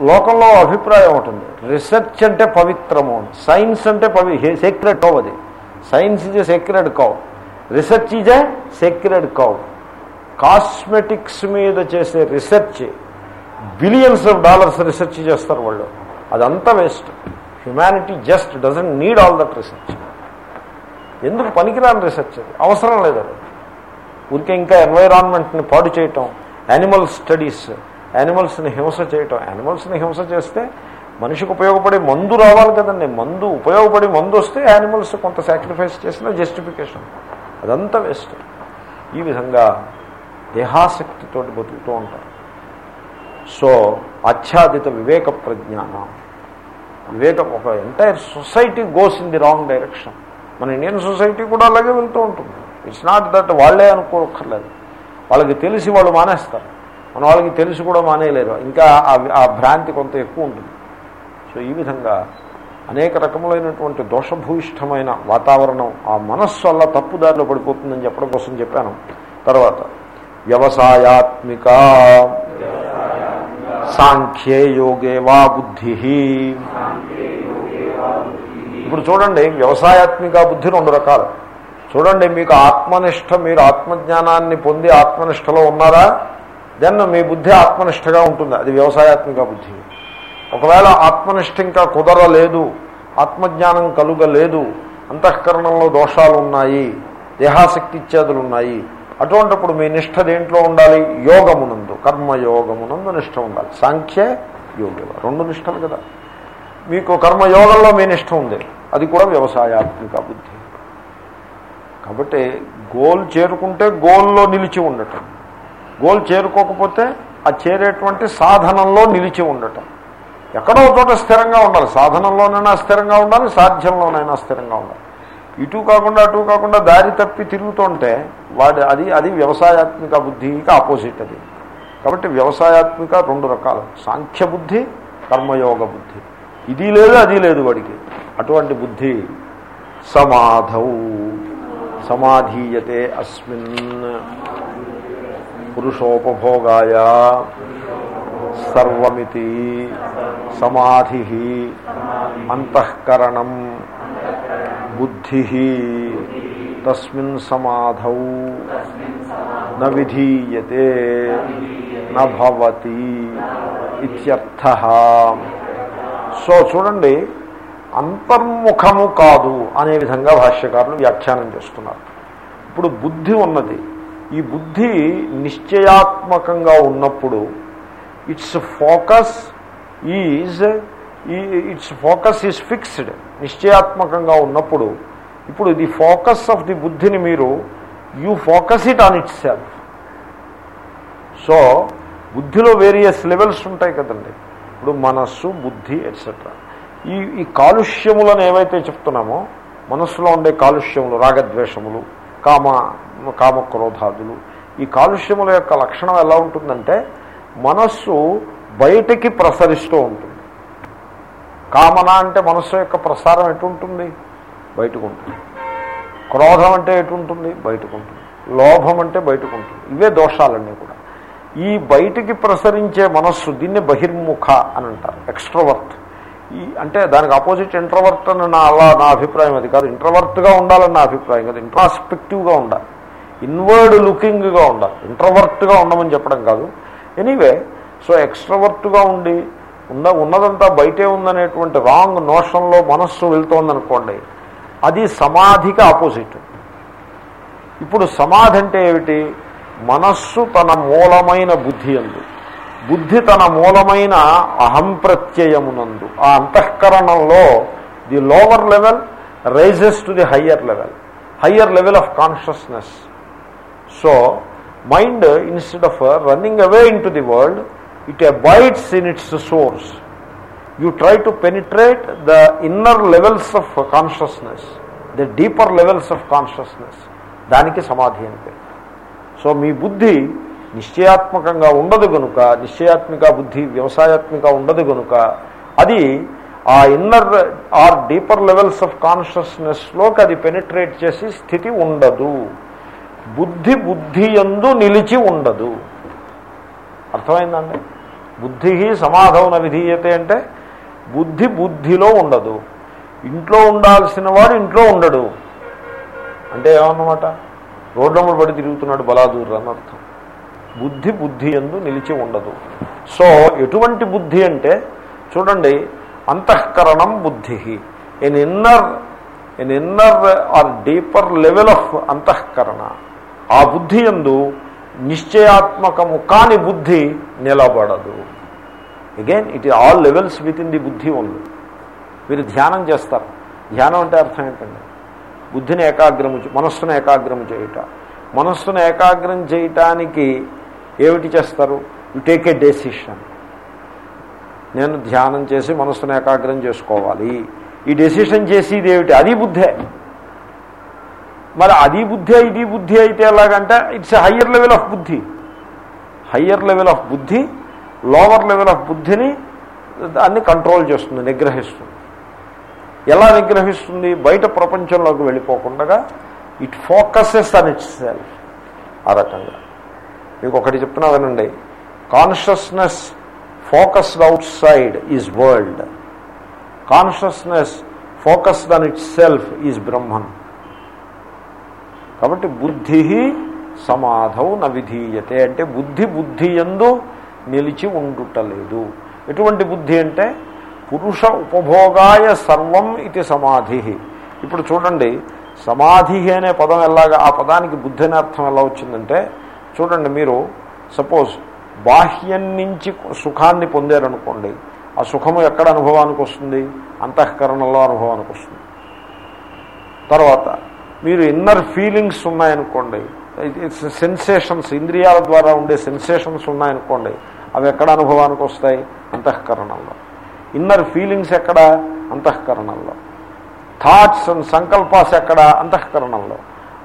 లోకంలో అభిప్రాయం ఉంటుంది రీసెర్చ్ అంటే పవిత్రము సైన్స్ అంటే పవి సీక్రెట్ కవ్ అది. Science is a secret cow. Research is a secret cow. Cosmetics మీద చేసే research billions of dollars research చేస్తారు వాళ్ళు. అదంతా waste. Humanity just doesn't need all that research. ఎందుకు పనికిరాని రీసెర్చ్ అది? అవసరం లేదు అది. ఊరికే ఇంకా ఎన్వైరాన్మెంట్ని పాడు చేయటం. యానిమల్ స్టడీస్ యానిమల్స్ని హింస చేయటం. యానిమల్స్ని హింస చేస్తే మనిషికి ఉపయోగపడే మందు రావాలి కదండి. మందు ఉపయోగపడే మందు వస్తే యానిమల్స్ కొంత సాక్రిఫైస్ చేసిన జస్టిఫికేషన్ అదంతా వేస్ట్ ఈ విధంగా దేహాసక్తితో బతుకుతూ ఉంటారు సో ఆచ్ఛాదిత వివేక ప్రజ్ఞానం. వివేకం ఒక entire society goes in the wrong direction మన ఇండియన్ సొసైటీ కూడా అలాగే వెళ్తూ ఉంటుంది. ఇట్స్ నాట్ దట్ వాళ్ళే అనుకోక్కర్లేదు. వాళ్ళకి తెలిసి వాళ్ళు మానేస్తారు. మన వాళ్ళకి తెలిసి కూడా మానేయలేరు. ఇంకా ఆ భ్రాంతి కొంత ఎక్కువ ఉంటుంది. సో ఈ విధంగా అనేక రకములైనటువంటి దోషభూయిష్టమైన వాతావరణం ఆ మనస్సు అలా తప్పుదారిలో పడిపోతుందని చెప్పడం కోసం చెప్పాను. తర్వాత వ్యవసాయాత్మిక సాంఖ్యే యోగే వా బుద్ధి ఇప్పుడు చూడండి వ్యవసాయాత్మిక బుద్ధి రెండు రకాలు. చూడండి మీకు ఆత్మనిష్ట మీరు ఆత్మజ్ఞానాన్ని పొంది ఆత్మనిష్టలో ఉన్నారా? దెన్ మీ బుద్ధి ఆత్మనిష్టగా ఉంటుంది. అది వ్యవసాయాత్మిక బుద్ధి. ఒకవేళ ఆత్మనిష్ట ఇంకా కుదరలేదు ఆత్మజ్ఞానం కలుగలేదు అంతఃకరణంలో దోషాలు ఉన్నాయి దేహాశక్తి ఇత్యాదులు ఉన్నాయి అటువంటిప్పుడు మీ నిష్ట దేంట్లో ఉండాలి? యోగమునందు. కర్మయోగమునందు నిష్ట ఉండాలి. సాంఖ్య యోగ రెండు నిష్టలు కదా. మీకు కర్మయోగంలో మీ నిష్ట ఉంది. అది కూడా వ్యవసాయాత్మిక బుద్ధి. కాబట్టి గోల్ చేరుకుంటే గోల్లో నిలిచి ఉండటం. గోల్ చేరుకోకపోతే ఆ చేరేటువంటి సాధనంలో నిలిచి ఉండటం. ఎక్కడో చోట స్థిరంగా ఉండాలి. సాధనంలోనైనా స్థిరంగా ఉండాలి సాధ్యంలోనైనా స్థిరంగా ఉండాలి. ఇటు కాకుండా అటు కాకుండా దారి తప్పి తిరుగుతుంటే వాడి అది అది వ్యవసాయాత్మిక బుద్ధికి ఆపోజిట్ అది. కాబట్టి వ్యవసాయాత్మిక రెండు రకాలు. సాంఖ్య బుద్ధి కర్మయోగ బుద్ధి. ఇది లేదు అది లేదు వాడికి. అటువంటి బుద్ధి సమాధౌ. సమాధీయతే అస్మిన్. పురుషోపభోగాయ సర్వమితి సమాధి అంతఃకరణం బుద్ధి తస్మిన్ సమాధౌ న విధీయతే నభవతి ఇత్యర్థ సో చూడండి అంతర్ముఖము కాదు అనే విధంగా భాష్యకారులు వ్యాఖ్యానం చేస్తున్నారు. ఇప్పుడు బుద్ధి ఉన్నది. ఈ బుద్ధి నిశ్చయాత్మకంగా ఉన్నప్పుడు its focus is its focus is fixed నిశ్చయాత్మకంగా ఉన్నప్పుడు ఇప్పుడు ది ఫోకస్ ఆఫ్ ది బుద్ధిని మీరు you focus it on itself so బుద్ధిలో వేరియస్ లెవెల్స్ ఉంటాయి కదండి. ఇప్పుడు మనస్సు బుద్ధి ఎట్సెట్రా ఈ ఈ కాలుష్యములను ఏవైతే చెప్తున్నామో మనస్సులో ఉండే కాలుష్యములు రాగద్వేషములు కామ కామక్రోధాదులు. ఈ కాలుష్యముల యొక్క లక్షణం ఎలా ఉంటుందంటే మనస్సు బయటికి ప్రసరిస్తూ ఉంటుంది. కామన అంటే మనస్సు యొక్క ప్రసారం ఎటుంటుంది? బయటకు ఉంటుంది క్రోధం అంటే ఎటుంటుంది? బయటకు ఉంటుంది లోభం అంటే బయటకు ఉంటుంది ఇవే దోషాలన్నీ కూడా. ఈ బయటికి ప్రసరించే మనస్సు దీన్ని బహిర్ముఖ అని అంటారు ఎక్స్ట్రోవర్త్ ఈ అంటే దానికి ఆపోజిట్ ఇంట్రవర్ట్ అని నా అలా నా అభిప్రాయం అది కాదు. ఇంట్రవర్ట్గా ఉండాలని నా అభిప్రాయం కాదు. ఇంట్రాస్పెక్టివ్గా ఉండాలి. ఇన్వర్డ్ లుకింగ్గా ఉండాలి. ఇంట్రవర్ట్గా ఉండమని చెప్పడం కాదు. ఎనీవే సో ఎక్స్ట్రవర్ట్గా ఉండి ఉన్న ఉన్నదంతా బయటే ఉందనేటువంటి రాంగ్ నోషన్లో మనస్సు వెళ్తోందనుకోండి అది సమాధికి ఆపోజిట్. ఇప్పుడు సమాధి అంటే ఏమిటి? మనస్సు తన మూలమైన బుద్ధి అందు. బుద్ధి తన మూలమైన అహం ప్రత్యయమునందు. ఆ అంతఃకరణంలో the lower level rises to the higher level. Higher level of consciousness. So mind instead of running away in the world it abides in its source. You try to penetrate the inner levels of consciousness the deeper levels of consciousness. దానికి సమాధి అని పేరు. సో మీ బుద్ధి నిశ్చయాత్మకంగా ఉండదు గనుక నిశ్చయాత్మిక బుద్ధి వ్యవసాయాత్మిక ఉండదు గనుక అది ఆ inner or deeper levels of కాన్షియస్నెస్లోకి అది పెనిట్రేట్ చేసి స్థితి ఉండదు. బుద్ధి బుద్ధి ఎందు నిలిచి ఉండదు. అర్థమైందండి? బుద్ధి సమాధవన విధీయతే అంటే బుద్ధి బుద్ధిలో ఉండదు. ఇంట్లో ఉండాల్సిన వాడు ఇంట్లో ఉండడు. అంటే ఏమన్నమాట? రోడ్లమ్మలు పడి తిరుగుతున్నాడు బలాదూరు అని అర్థం బుద్ధి బుద్ధి ఎందు నిలిచి ఉండదు. సో ఎటువంటి బుద్ధి అంటే చూడండి అంతఃకరణం బుద్ధి an inner an inner or deeper level of అంతఃకరణ. ఆ బుద్ధి ఎందు నిశ్చయాత్మకము కాని బుద్ధి నిలబడదు. Again it all levels within the బుద్ధి ఉంది మీరు ధ్యానం చేస్తారు. ధ్యానం అంటే అర్థం ఏంటండి? బుద్ధిని ఏకాగ్రము మనస్సును ఏకాగ్రము చేయుట. మనస్సును ఏకాగ్రం చేయటానికి ఏమిటి చేస్తారు? యు టేక్ ఏ డెసిషన్ నేను ధ్యానం చేసి మనస్సును ఏకాగ్రం చేసుకోవాలి. ఈ డెసిషన్ చేసేది ఏమిటి? అది బుద్ధే. మరి అది బుద్ధే ఇది బుద్ధి అయితే ఎలాగంటే it's a higher level of బుద్ధి. హయ్యర్ లెవెల్ ఆఫ్ బుద్ధి లోవర్ లెవెల్ ఆఫ్ బుద్ధిని దాన్ని కంట్రోల్ చేస్తుంది నిగ్రహిస్తుంది. ఎలా నిగ్రహిస్తుంది? బయట ప్రపంచంలోకి వెళ్ళిపోకుండా it focuses on itself ఆ రకంగా. మీకు ఒకటి చెప్తున్నా వినండి. Consciousness focused outside is world consciousness focused on itself is Brahman కాబట్టి బుద్ధి సమాధౌ నవిధీయతే అంటే బుద్ధి బుద్ధి ఎందు నిలిచి ఉండుటలేదు. ఎటువంటి బుద్ధి అంటే పురుష ఉపభోగాయ సర్వం ఇది సమాధి. ఇప్పుడు చూడండి సమాధి అనే పదం ఎలాగా ఆ పదానికి బుద్ధి అనే అర్థం ఎలా వచ్చిందంటే చూడండి మీరు సపోజ్ బాహ్యం నుంచి సుఖాన్ని పొందారనుకోండి ఆ సుఖము ఎక్కడ అనుభవానికి వస్తుంది? అంతఃకరణలో అనుభవానికి వస్తుంది. తర్వాత మీరు ఇన్నర్ ఫీలింగ్స్ ఉన్నాయనుకోండి సెన్సేషన్స్ ఇంద్రియాల ద్వారా ఉండే సెన్సేషన్స్ ఉన్నాయనుకోండి అవి ఎక్కడ అనుభవానికి వస్తాయి? అంతఃకరణంలో. ఇన్నర్ ఫీలింగ్స్ ఎక్కడ? అంతఃకరణంలో. థాట్స్ అండ్ సంకల్పాస్ ఎక్కడ? అంతఃకరణంలో.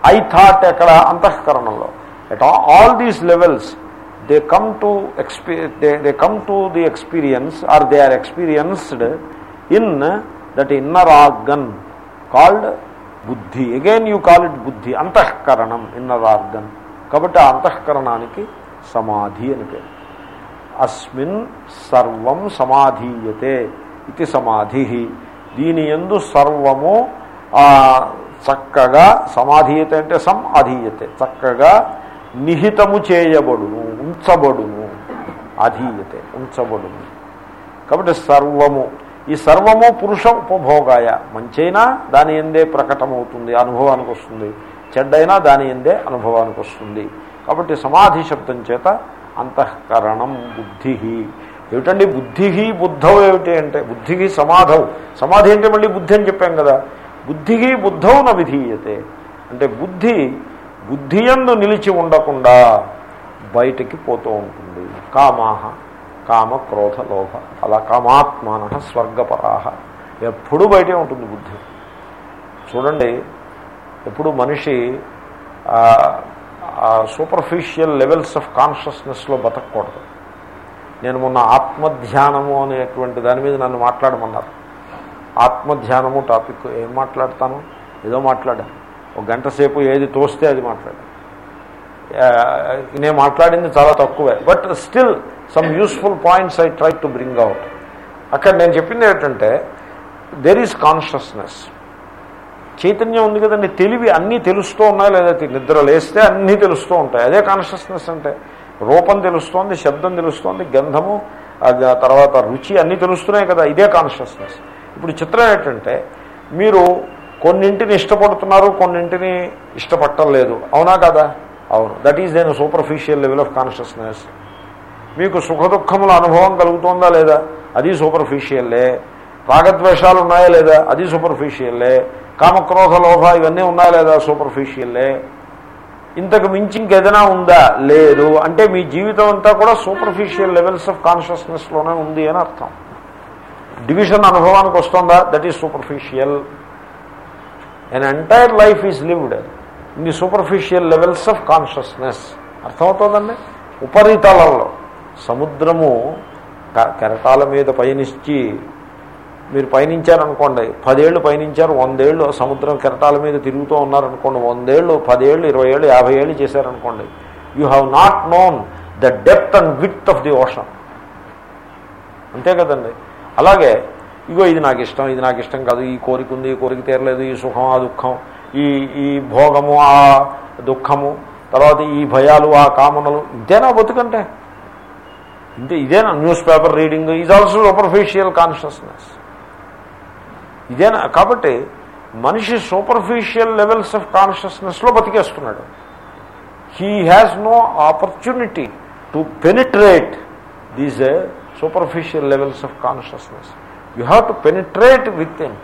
ఐ థాట్ ఎక్కడ? అంతఃకరణంలో. At all these levels they come to experi they they come to the experience or they are experienced in that inner organ called బుద్ధి అగైన్ యూ కాల్ ఇట్ బుద్ధి అంతఃకరణం ఇన్నర్ ఆర్గన్ కాబట్టి ఆ అంతఃకరణానికి సమాధి అని పేరు అస్మిన్ సర్వం సమాధీయతే ఇది సమాధి దీని ఎందు సర్వము ఆ, చక్కగా సమాధీయత అంటే సం అధీయతే చక్కగా నిహితము చేయబడును ఉంచబడును. అధీయతే ఉంచబడును. కాబట్టి సర్వము ఈ సర్వము పురుష ఉపభోగాయ. మంచైనా దాని ఎందే ప్రకటమవుతుంది అనుభవానికి వస్తుంది. చెడ్డైనా దాని ఎందే అనుభవానికి వస్తుంది. కాబట్టి సమాధి శబ్దం చేత అంతఃకరణం బుద్ధి ఏమిటండి బుద్ధి బుద్ధవు ఏమిటి అంటే? బుద్ధికి సమాధవు. సమాధి అంటే మళ్ళీ బుద్ధి అని చెప్పాం కదా. బుద్ధికి బుద్ధవు న విధీయతే. అంటే బుద్ధి బుద్ధి ఎందు నిలిచి ఉండకుండా బయటికి పోతూ ఉంటుంది. కామాహ కామ క్రోధ లోభ. అలా కామాత్మాన స్వర్గపరాహ ఎప్పుడూ బయటే ఉంటుంది బుద్ధి. చూడండి ఎప్పుడు మనిషి సూపర్ఫిషియల్ లెవెల్స్ ఆఫ్ కాన్షియస్నెస్లో బతకూడదు నేను మొన్న ఆత్మధ్యానము అనేటువంటి దాని మీద నన్ను మాట్లాడమన్నారు. ఆత్మధ్యానము టాపిక్ ఏం మాట్లాడతాను? ఏదో మాట్లాడాను. ఒక గంట సేపు ఏది తోస్తే అది మాట్లాడాను నేను మాట్లాడింది చాలా తక్కువే. But still some useful points I try to bring out అక్కడ నేను చెప్పింది ఏంటంటే దెర్ ఈజ్ కాన్షియస్నెస్ చైతన్యం ఉంది కదండి. తెలివి అన్నీ తెలుస్తూ ఉన్నాయి లేదా నిద్ర లేస్తే అన్నీ తెలుస్తూ ఉంటాయి. అదే కాన్షియస్నెస్ అంటే రూపం తెలుస్తోంది శబ్దం తెలుస్తోంది గంధము తర్వాత రుచి అన్నీ తెలుస్తున్నాయి కదా. ఇదే కాన్షియస్నెస్ ఇప్పుడు చిత్రం ఏంటంటే మీరు కొన్నింటిని ఇష్టపడుతున్నారు కొన్నింటిని ఇష్టపడటం లేదు. అవునా కదా? అవును. That is then superficial level of consciousness మీకు సుఖదుఖముల అనుభవం కలుగుతోందా లేదా? అది సూపర్ఫిషియల్లే రాగద్వేషాలు ఉన్నాయా లేదా? అది సూపర్ఫిషియల్లే కామక్రోధ లోభ ఇవన్నీ ఉన్నాయా లేదా? సూపర్ఫిషియల్లే ఇంతకు మించి ఇంకేదైనా ఉందా? లేదు. అంటే మీ జీవితం అంతా కూడా సూపర్ఫిషియల్ లెవెల్స్ ఆఫ్ కాన్షియస్నెస్లోనే ఉంది అని అర్థం. డివిజన్ అనుభవానికి వస్తుందా? That is superficial an entire life is lived in the superficial levels of consciousness అర్థమవుతుందండి? ఉపరితలంలో. సముద్రము క- కెరటాల మీద పయనించి మీరు పయనించారనుకోండి పదేళ్ళు పయనించారు వందేళ్ళు సముద్రం కెరటాల మీద తిరుగుతూ ఉన్నారనుకోండి వందేళ్ళు పదేళ్ళు ఇరవై ఏళ్ళు యాభై ఏళ్ళు చేశారనుకోండి you have not known the depth and width of the ocean అంతే కదండి? అలాగే ఇగో ఇది నాకు ఇష్టం ఇది నాకు ఇష్టం కాదు ఈ కోరిక ఉంది ఈ కోరిక తీరలేదు ఈ సుఖం ఆ దుఃఖం ఈ ఈ భోగము ఆ దుఃఖము తర్వాత ఈ భయాలు ఆ కామనలు ఇదేనా బతుకంటే? ఇంతే ఇదేనా news paper reading is also superficial consciousness. ఇదేనా? కాబట్టి మనిషి సూపర్ఫిషియల్ లెవెల్స్ ఆఫ్ కాన్షియస్నెస్లో బతికేస్తున్నాడు. He has no opportunity to penetrate these superficial levels of consciousness. You have to penetrate within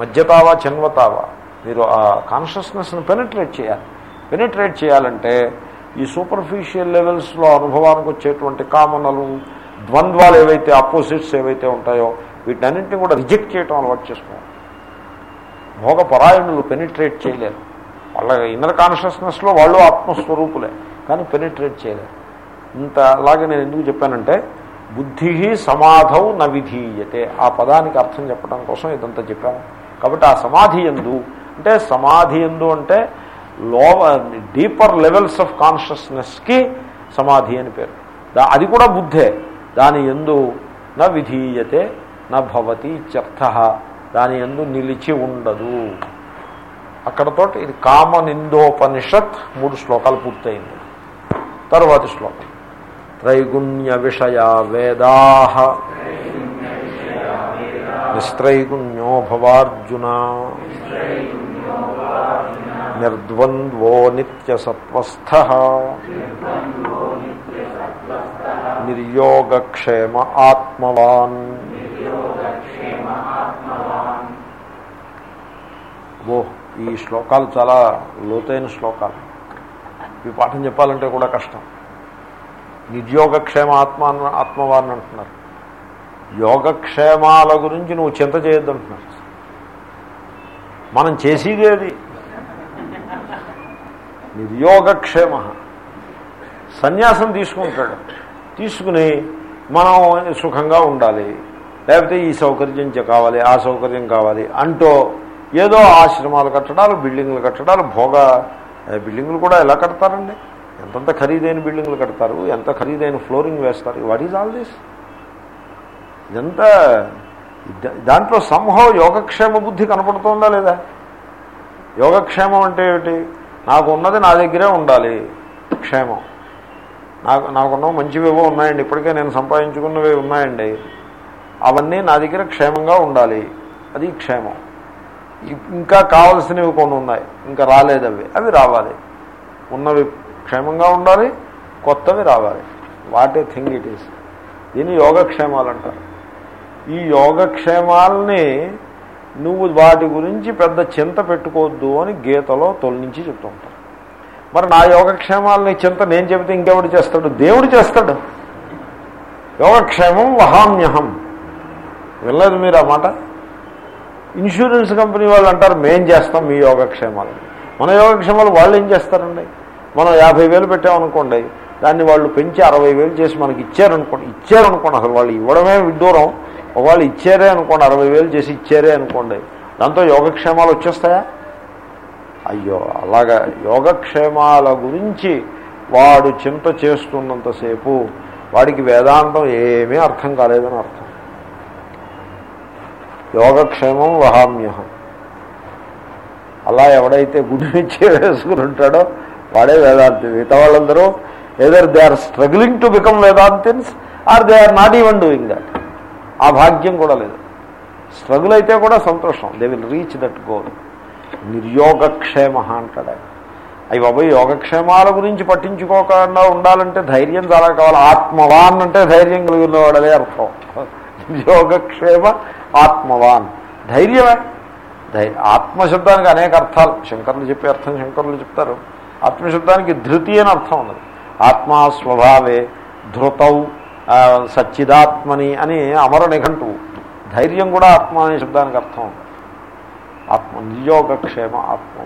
మధ్యతావా చిన్వతావా మీరు ఆ కాన్షియస్నెస్ని పెనిట్రేట్ చేయాలి. పెనిట్రేట్ చేయాలంటే ఈ సూపర్ఫిషియల్ లెవెల్స్లో అనుభవానికి వచ్చేటువంటి కామనలు ద్వంద్వాలు ఏవైతే ఆపోజిట్స్ ఏవైతే ఉంటాయో వీటన్నింటినీ కూడా రిజెక్ట్ చేయటం అలవాటు చేసుకోవాలి. భోగపరాయణులు పెనిట్రేట్ చేయలేరు. వాళ్ళ ఇన్నర్ కాన్షియస్నెస్లో వాళ్ళు ఆత్మస్వరూపులే కానీ పెనిట్రేట్ చేయలేరు. ఇంత అలాగే నేను ఎందుకు చెప్పానంటే బుద్ధి సమాధౌ న విధీయతే. ఆ పదానికి అర్థం చెప్పడం కోసం ఇదంతా చెప్పాను. కాబట్టి ఆ సమాధి ఎందు అంటే సమాధి ఎందు అంటే లోవ డీపర్ లెవెల్స్ ఆఫ్ కాన్షియస్నెస్కి సమాధి అని పేరు. అది కూడా బుద్ధే. దాని ఎందు న విధీయతే న భవతి చర్థ దాని ఎందు నిలిచి ఉండదు. అక్కడతోటి ఇది కామనిందోపనిషత్ మూడు శ్లోకాలు పూర్తయింది. తరువాతి శ్లోకం. త్రైగుణ్య విషయ వేదా నిస్త్రైగుణ్యో భవార్జున నిర్ద్వంద్వో నిత్యసత్వస్థ నిర్యోగక్షేమ ఆత్మవాన్ ఓ ఈ శ్లోకాలు చాలా లోతైన శ్లోకాలు. ఈ పాఠం చెప్పాలంటే కూడా కష్టం. నిర్యోగక్షేమ ఆత్మ అన్న అంటున్నారు. యోగక్షేమాల గురించి నువ్వు చింత చేయొద్దు అంటున్నారు మనం చేసేదేది అది నిర్యోగక్షేమ. సన్యాసం తీసుకుంటాడు. తీసుకుని మనం సుఖంగా ఉండాలి. లేకపోతే ఈ సౌకర్యం కావాలి ఆ సౌకర్యం కావాలి అంటూ ఏదో ఆశ్రమాలు కట్టడాలు బిల్డింగ్లు కట్టడాలు భోగ బిల్డింగ్లు కూడా ఎలా కడతారండి? ఎంతంత ఖరీదైన బిల్డింగ్లు కడతారు ఎంత ఖరీదైన ఫ్లోరింగ్ వేస్తారు వాట్ ఈజ్ ఆల్ దిస్? ఇదంతా దాంట్లో సంభవ యోగక్షేమ బుద్ధి కనపడుతుందా లేదా? యోగక్షేమం అంటే ఏమిటి? నాకు ఉన్నది నా దగ్గరే ఉండాలి క్షేమం. నాకు నాకున్న మంచివేవో ఉన్నాయండి ఇప్పటికే నేను సంపాదించుకున్నవి ఉన్నాయండి. అవన్నీ నా దగ్గర క్షేమంగా ఉండాలి అది క్షేమం. ఇంకా కావలసినవి కొన్ని ఉన్నాయి ఇంకా రాలేదు అవి అవి రావాలి. ఉన్నవి క్షేమంగా ఉండాలి కొత్తవి రావాలి. What a thing it is. దీన్ని యోగక్షేమాలు అంటారు. ఈ యోగక్షేమాలని నువ్వు వాటి గురించి పెద్ద చింత పెట్టుకోవద్దు అని గీతలో తొలి నుంచి చెప్తూ ఉంటారు. మరి నా యోగక్షేమాలని చింత నేను చెబితే ఇంకెవడు చేస్తాడు? దేవుడు చేస్తాడు. యోగక్షేమం వహామ్యహం. వినలేదు మీరు ఆ మాట? ఇన్సూరెన్స్ కంపెనీ వాళ్ళు అంటారు మేం చేస్తాం మీ యోగక్షేమాలని మన యోగక్షేమాలు వాళ్ళు ఏం చేస్తారండి? మనం యాభై వేలు పెట్టామనుకోండి దాన్ని వాళ్ళు పెంచి అరవై వేలు చేసి మనకి ఇచ్చారనుకోండి ఇచ్చారనుకోండి అసలు వాళ్ళు ఇవ్వడమే విడ్డూరం. ఒకవేళ ఇచ్చారే అనుకోండి అరవై వేలు చేసి ఇచ్చారే అనుకోండి దాంతో యోగక్షేమాలు వచ్చేస్తాయా? అయ్యో అలాగా యోగక్షేమాల గురించి వాడు చింత చేస్తున్నంతసేపు వాడికి వేదాంతం ఏమీ అర్థం కాలేదని అర్థం. యోగక్షేమం వహామ్యహం. అలా ఎవడైతే గుడి నుంచి వేసుకుని ఉంటాడో వాడే వేదాంతి. మిగతా వాళ్ళందరూ either they are struggling to become Vedantins or they are not even doing that ఆ భాగ్యం కూడా లేదు. స్ట్రగుల్ అయితే కూడా సంతోషం. They will reach that goal నిర్యోగక్షేమ అంటాడు ఆయన. అవి బాబాయ్ యోగక్షేమాల గురించి పట్టించుకోకుండా ఉండాలంటే ధైర్యం చాలా కావాలి. ఆత్మవాన్ అంటే ధైర్యం కలిగిన వాడలే అర్థం. యోగక్షేమ ఆత్మవాన్. ధైర్యమే. ధైర్య ఆత్మశబ్దానికి అనేక అర్థాలు. శంకర్లు చెప్పే అర్థం శంకర్లు చెప్తారు. ఆత్మశబ్దానికి ధృతి అని అర్థం ఉన్నది. ఆత్మా స్వభావే ధృతౌ సచ్చిదాత్మని అని అమర నిఘంటువు ధైర్యం కూడా ఆత్మ అనే శబ్దానికి అర్థం ఉంది ఆత్మ నియోగక్షేమ ఆత్మ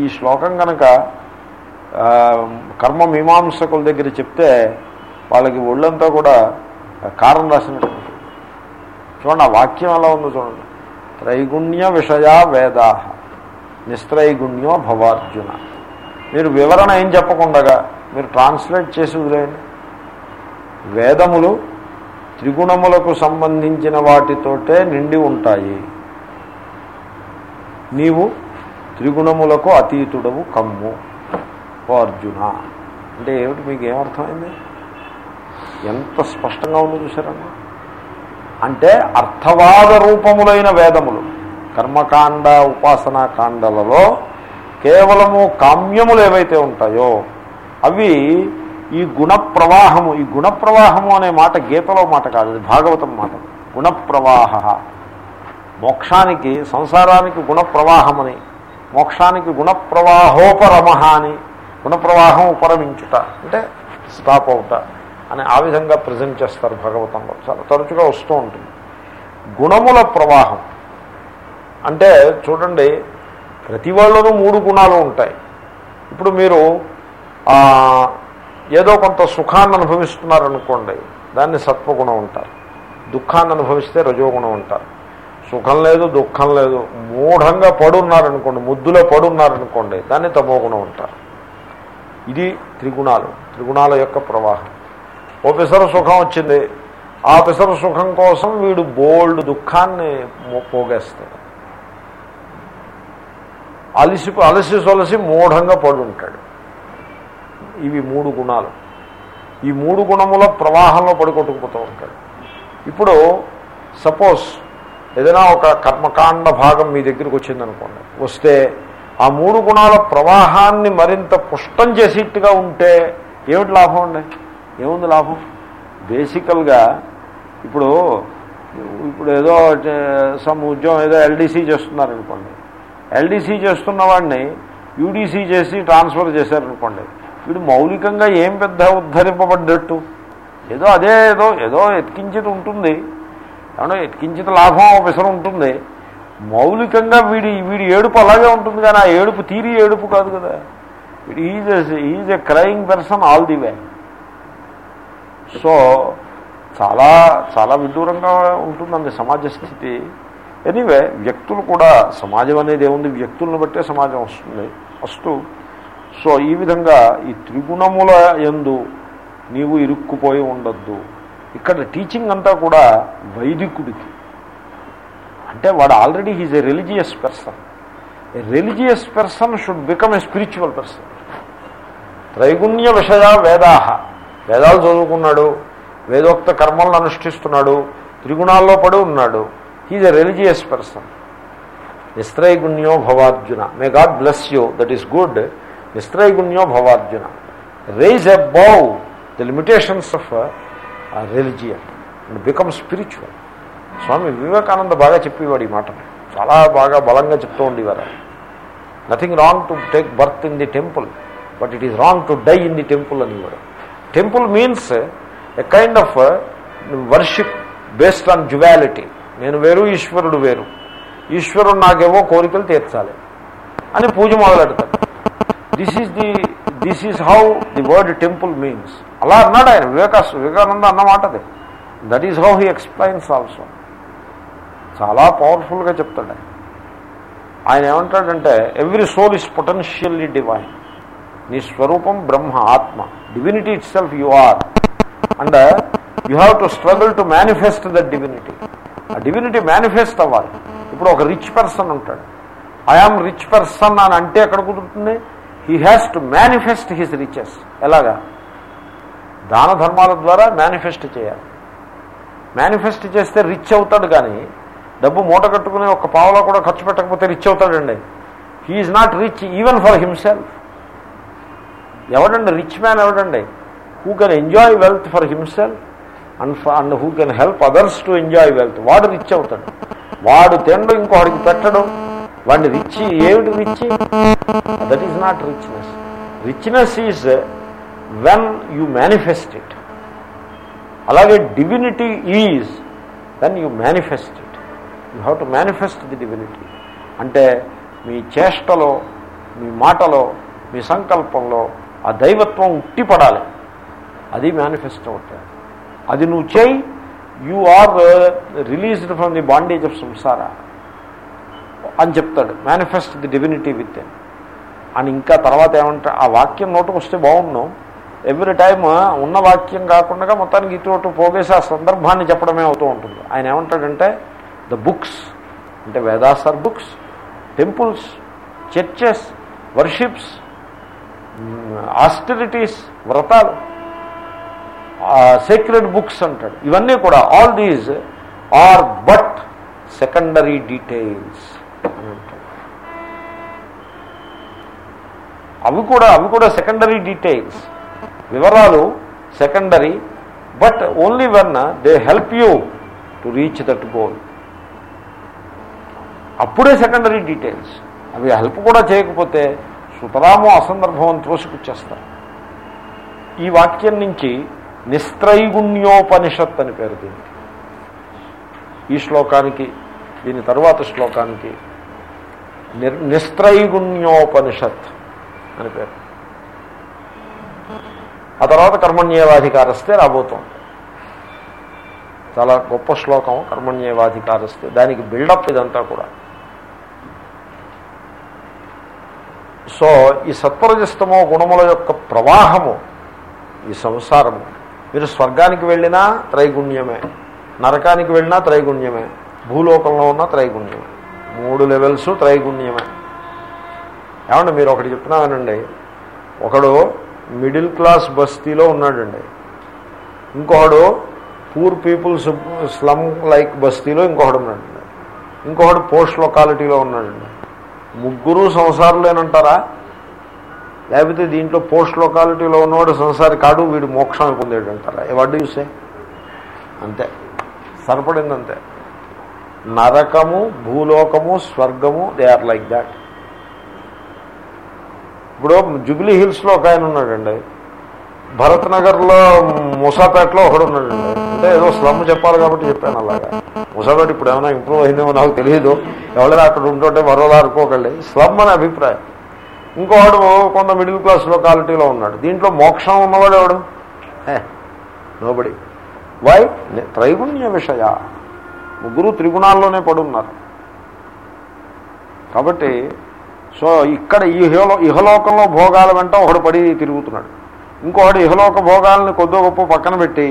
ఈ శ్లోకం కనుక కర్మ మీమాంసకుల దగ్గర చెప్తే వాళ్ళకి ఒళ్ళంతా కూడా కారం రాసినట్టు చూడండి ఆ వాక్యం ఎలా ఉందో చూడండి. త్రైగుణ్య విషయా వేదాహ. నిస్త్రైగుణ్యో భవార్జున. మీరు వివరణ ఏం చెప్పకుండగా మీరు ట్రాన్స్లేట్ చేసి వదిలేయండి. వేదములు త్రిగుణములకు సంబంధించిన వాటితోటే నిండి ఉంటాయి. నీవు త్రిగుణములకు అతీతుడవు కమ్ము. ఓ అర్జున. అంటే ఏమిటి మీకు ఏమర్థమైంది ఎంత స్పష్టంగా ఉందో చూసారమ్మా అంటే అర్థవాద రూపములైన వేదములు. కర్మకాండ ఉపాసనా కాండలలో కేవలము కామ్యములు ఏవైతే ఉంటాయో అవి ఈ గుణ ప్రవాహము ఈ గుణ ప్రవాహము అనే మాట గీతలో మాట కాదు అది భాగవతం మాట. గుణ ప్రవాహ మోక్షానికి సంసారానికి గుణ ప్రవాహమని మోక్షానికి గుణ ప్రవాహోపరమహ అని గుణ ప్రవాహం ఉపరమించుట అంటే స్టాప్ అవుట అని ఆ విధంగా ప్రజెంట్ చేస్తారు భగవతంలో. చాలా తరచుగా వస్తూ ఉంటుంది. గుణముల ప్రవాహం. అంటే చూడండి ప్రతి వాళ్ళను మూడు గుణాలు ఉంటాయి. ఇప్పుడు మీరు ఏదో కొంత సుఖాన్ని అనుభవిస్తున్నారనుకోండి దాన్ని సత్వగుణం ఉంటారు దుఃఖాన్ని అనుభవిస్తే రజోగుణం ఉంటారు సుఖం లేదు దుఃఖం లేదు మూఢంగా పడున్నారనుకోండి ముద్దులో పడున్నారనుకోండి దాన్ని తమోగుణం ఉంటారు ఇది త్రిగుణాలు త్రిగుణాల యొక్క ప్రవాహం. ఓ పిసర సుఖం వచ్చింది ఆ పిసర సుఖం కోసం వీడు బోల్డ్ దుఃఖాన్ని పోగేస్తాడు అలసి అలసి సొలసి మూఢంగా పడి ఉంటాడు ఇవి మూడు గుణాలు. ఈ మూడు గుణముల ప్రవాహంలో పడుకొట్టుకుపోతూ ఉంటాడు. ఇప్పుడు సపోజ్ ఏదైనా ఒక కర్మకాండ భాగం మీ దగ్గరికి వచ్చిందనుకోండి. వస్తే ఆ మూడు గుణాల ప్రవాహాన్ని మరింత పుష్టం చేసేట్టుగా ఉంటే ఏమిటి లాభం అండి? ఏముంది లాభం? బేసికల్గా ఇప్పుడు ఇప్పుడు ఏదో సమ్ ఉద్యోగం ఏదో ఎల్డీసీ చేస్తున్నారనుకోండి. ఎల్డీసీ చేస్తున్న వాడిని యూడీసీ చేసి ట్రాన్స్ఫర్ చేశారనుకోండి వీడు మౌలికంగా ఏం పెద్ద ఉద్ధరింపబడ్డట్టు? ఏదో అదే ఏదో ఏదో ఎత్కించిది ఉంటుంది. ఏమన్నా ఎత్కించిత లాభం ఒకసారి ఉంటుంది. మౌలికంగా వీడి వీడి ఏడుపు అలాగే ఉంటుంది కానీ ఆ ఏడుపు తీరి ఏడుపు కాదు కదా. వీడు is is a crying person all the way so చాలా చాలా విడ్డూరంగా ఉంటుందండి సమాజ స్థితి. ఎనీవే వ్యక్తులు కూడా సమాజం అనేది ఏముంది? వ్యక్తులను బట్టే సమాజం వస్తుంది ఫస్ట్ సో ఈ విధంగా ఈ త్రిగుణముల ఎందు నీవు ఇరుక్కుపోయి ఉండొద్దు. ఇక్కడ టీచింగ్ అంతా కూడా వైదికుడికి. అంటే వాడు already he's a religious person a religious person should become a spiritual person త్రైగుణ్య విషయ వేదాహ. వేదాలు చదువుకున్నాడు వేదోక్త కర్మలను అనుష్ఠిస్తున్నాడు త్రిగుణాల్లో పడి ఉన్నాడు. హీజ్ ఎ రిలీజియస్ పర్సన్ నిస్త్రైగుణ్యో భవార్జున may God bless you that is good నిస్త్రైగుణ్యో భవార్జున rise above the limitations of religion and become spiritual Swami Vivekananda బాగా చెప్పేవాడు ఈ మాట చాలా బాగా బలంగా చెప్తూ ఉండేవారు nothing wrong to take birth in the temple but it is wrong to die in the temple అనేవాడు temple means a kind of worship based on duality నేను వేరు ఈశ్వరుడు వేరు. ఈశ్వరుడు నాకేవో కోరికలు తీర్చాలి అని పూజ మొదలెడతాడు. This is the this is how the word temple means అలా అన్నాడు ఆయన Viveka Vivekananda అన్నమాటది that is how he explains also చాలా పవర్ఫుల్గా చెప్తాడు ఆయన. ఆయన ఏమంటాడంటే every soul is potentially divine నీ స్వరూపం బ్రహ్మ ఆత్మ. Divinity itself you are and you have to struggle to manifest that divinity ఆ డివినిటీ మేనిఫెస్ట్ అవ్వాలి. ఇప్పుడు ఒక రిచ్ పర్సన్ ఉంటాడు. ఐఆమ్ రిచ్ పర్సన్ అని అంటే ఎక్కడ కుదురుతుంది? He has to manifest his riches ఎలాగా? దాన ధర్మాల ద్వారా మేనిఫెస్ట్ చేయాలి. మేనిఫెస్ట్ చేస్తే రిచ్ అవుతాడు కానీ డబ్బు మూట కట్టుకుని ఒక పావలా కూడా ఖర్చు పెట్టకపోతే rich అవుతాడండి. He is not rich even for himself ఎవడండి? రిచ్ మ్యాన్ ఎవడండి? Who can enjoy wealth for himself and and who can help others to enjoy wealth వాడు రిచ్ అవుతాడు. వాడు తినడం ఇంకోడికి పెట్టడం. వాడిని రిచ్ ఏమిటి rich that is not richness richness is when you manifest it అలాగే divinity is when you manifest it you have to manifest the divinity అంటే మీ చేష్టలో మీ మాటలో మీ సంకల్పంలో ఆ దైవత్వం ఉట్టిపడాలి. అది మేనిఫెస్టో అవుతుంది అది నువ్వు చేయి. You are released from the bondage of samsara అని చెప్తాడు. మేనిఫెస్ట్ ది డివినిటీ విత్ అని ఇంకా తర్వాత ఏమంటే ఆ వాక్యం నోటుకు వస్తే బాగుండు. ఎవ్రీ టైమ్ uh, ఉన్న వాక్యం కాకుండా మొత్తానికి ఇటు పోగేసి ఆ సందర్భాన్ని చెప్పడమే అవుతూ ఉంటుంది. ఆయన ఏమంటాడంటే ద బుక్స్ అంటే Vedas are books temples churches worships austerities వ్రతాలు సీక్రెట్ బుక్స్ అంటాడు. ఇవన్నీ కూడా all these are but secondary details అని అంటాడు. అవి కూడా అవి కూడా సెకండరీ డీటెయిల్స్ వివరాలు secondary but only when they help you to reach that goal అప్పుడే సెకండరీ డీటెయిల్స్ అవి హెల్ప్ కూడా చేయకపోతే సుతరాము అసందర్భం అని త్రోసిపుచ్చేస్తారు ఈ వాక్యం నుంచి నిస్త్రైగుణ్యోపనిషత్ అని పేరు దీనికి. ఈ శ్లోకానికి దీని తర్వాత శ్లోకానికి నిర్ నిస్త్రైగుణ్యోపనిషత్ అని పేరు. ఆ తర్వాత కర్మణ్యేవాధికారస్తే రాబోతోంది. చాలా గొప్ప శ్లోకం కర్మణ్యేవాధికారస్తే దానికి బిల్డప్ ఇదంతా కూడా. సో ఈ సత్వరజస్తమో గుణముల యొక్క ప్రవాహము ఈ సంసారము మీరు స్వర్గానికి వెళ్ళినా త్రైగుణ్యమే నరకానికి వెళ్ళినా త్రైగుణ్యమే భూలోకంలో ఉన్న త్రైగుణ్యమే. మూడు లెవెల్స్ త్రైగుణ్యమే. ఏమంటే మీరు ఒకటి చెప్తున్నానండి ఒకడు మిడిల్ క్లాస్ బస్తీలో ఉన్నాడండి. ఇంకొకడు పూర్ పీపుల్స్ స్లమ్ లైక్ బస్తీలో ఇంకొకడు ఉన్నాడండి. ఇంకొకడు పోస్ట్ లొకాలిటీలో ఉన్నాడండి. ముగ్గురు సంసారులేనంటారా? లేకపోతే దీంట్లో పోస్ట్ లొకాలిటీలో ఉన్నవాడు సంసారి కాడు వీడు మోక్షాన్ని పొందేడు అంటారా ఎవడ్డు చూసే అంతే. సరిపడింది అంతే నరకము భూలోకము స్వర్గము దే ఆర్ లైక్ దాట్. ఇప్పుడు జుబ్లీ హిల్స్లో ఒక ఆయన ఉన్నాడండి. భరత్ నగర్లో ముసాపేటలో ఒకడు ఉన్నాడండి అంటే ఏదో స్లమ్ చెప్పాలి కాబట్టి చెప్పాను అలాగా. ముసాపేట ఇప్పుడు ఏమైనా ఇంప్రూవ్ అయిందేమో నాకు తెలియదు ఎవరైనా అక్కడ ఉంటుంటే మరోలా అనుకోకండి. స్లమ్ అనే అభిప్రాయం. ఇంకోవాడు కొంత మిడిల్ క్లాస్ లొకాలిటీలో ఉన్నాడు. దీంట్లో మోక్షం ఉన్నవాడు ఎవడు? నోబడి. వై? త్రైగుణ్య విషయ ముగ్గురు త్రిగుణాల్లోనే పడున్నారు. కాబట్టి సో ఇక్కడ ఈ ఇహలో ఇహలోకంలో భోగాల వెంట ఒకడు పడి తిరుగుతున్నాడు. ఇంకొకడు ఇహలోక భోగాలను కొద్దో గొప్ప పక్కన పెట్టి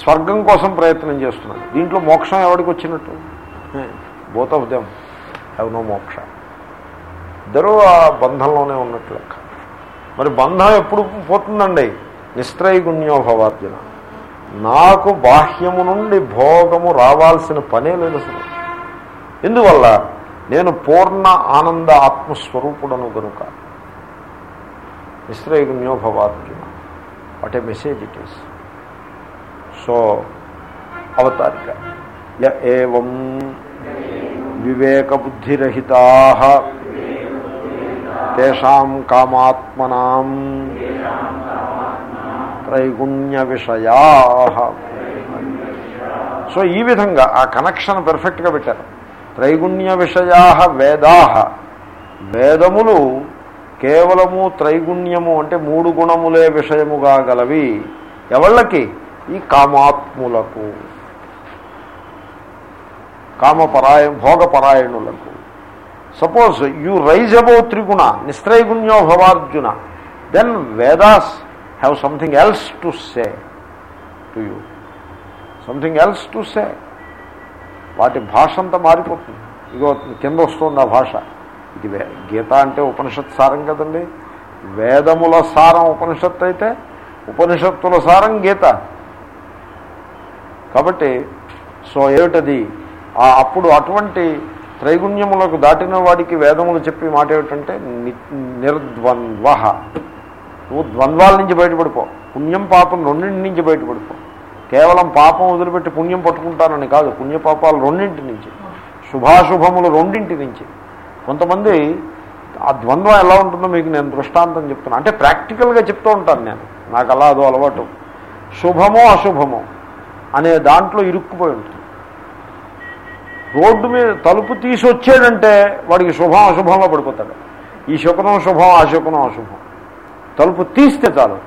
స్వర్గం కోసం ప్రయత్నం చేస్తున్నాడు. దీంట్లో మోక్షం ఎవరికి వచ్చినట్టు? Both of them have no moksha. ఇద్దరూ ఆ బంధంలోనే ఉన్నట్లు లెక్క. మరి బంధం ఎప్పుడు పోతుందండి? నిస్త్రైగుణ్యోభవార్జున నాకు బాహ్యము నుండి భోగము రావాల్సిన పనే లేదు అసలు. ఎందువల్ల? నేను పూర్ణ ఆనంద ఆత్మస్వరూపుడను గనుక. నిశ్రయగుణ్యోభవార్జున what a message it is. So అవతారిక. య ఏం వివేకబుద్ధిరహితా తేషాం కామాత్మనాం త్రైగుణ్య విషయా సో ఈ విధంగా ఆ కనెక్షన్ పెర్ఫెక్ట్గా పెట్టారు. త్రైగుణ్య విషయా వేదా. వేదములు కేవలము త్రైగుణ్యము అంటే మూడు గుణములే విషయముగా గలవి. ఎవళ్ళకి? ఈ కామాత్ములకు. కామపరాయ భోగపరాయణులకు. సపోజ్ యూ రైజ్ అబౌ త్రిగుణ నిస్త్రైగుణ్యో భవార్జున then Vedas have something else to say to you something else to say వాటి భాష అంతా మారిపోతుంది. ఇగో కింద వస్తుంది ఆ భాష. ఇది గీత అంటే ఉపనిషత్ సారం కదండి. వేదముల సారం ఉపనిషత్తు అయితే ఉపనిషత్తుల సారం గీత. కాబట్టి సో ఏమిటది? ఆ అప్పుడు అటువంటి త్రైగుణ్యములకు దాటిన వాడికి వేదములు చెప్పి మాట ఏమిటంటే ని నిర్ద్వంద్వ. నువ్వు ద్వంద్వాల నుంచి బయటపడిపో. పుణ్యం పాపం రెండింటి నుంచి బయటపడిపో. కేవలం పాపం వదిలిపెట్టి పుణ్యం పట్టుకుంటానని కాదు పుణ్యపాపాలు రెండింటి నుంచి శుభాశుభములు రెండింటి నుంచి. కొంతమంది ఆ ద్వంద్వం ఎలా ఉంటుందో మీకు నేను దృష్టాంతం చెప్తున్నాను అంటే ప్రాక్టికల్గా చెప్తూ ఉంటాను నేను. నాకు అలా అదో అలవాటు. శుభమో అశుభమో అనే దాంట్లో ఇరుక్కుపోయి ఉంటుంది. రోడ్డు మీద తలుపు తీసి వచ్చాడంటే వాడికి శుభం అశుభంలో పడిపోతాడు. ఈ శుకనం శుభం ఆ అశుభం. తలుపు తీస్తే చాలు.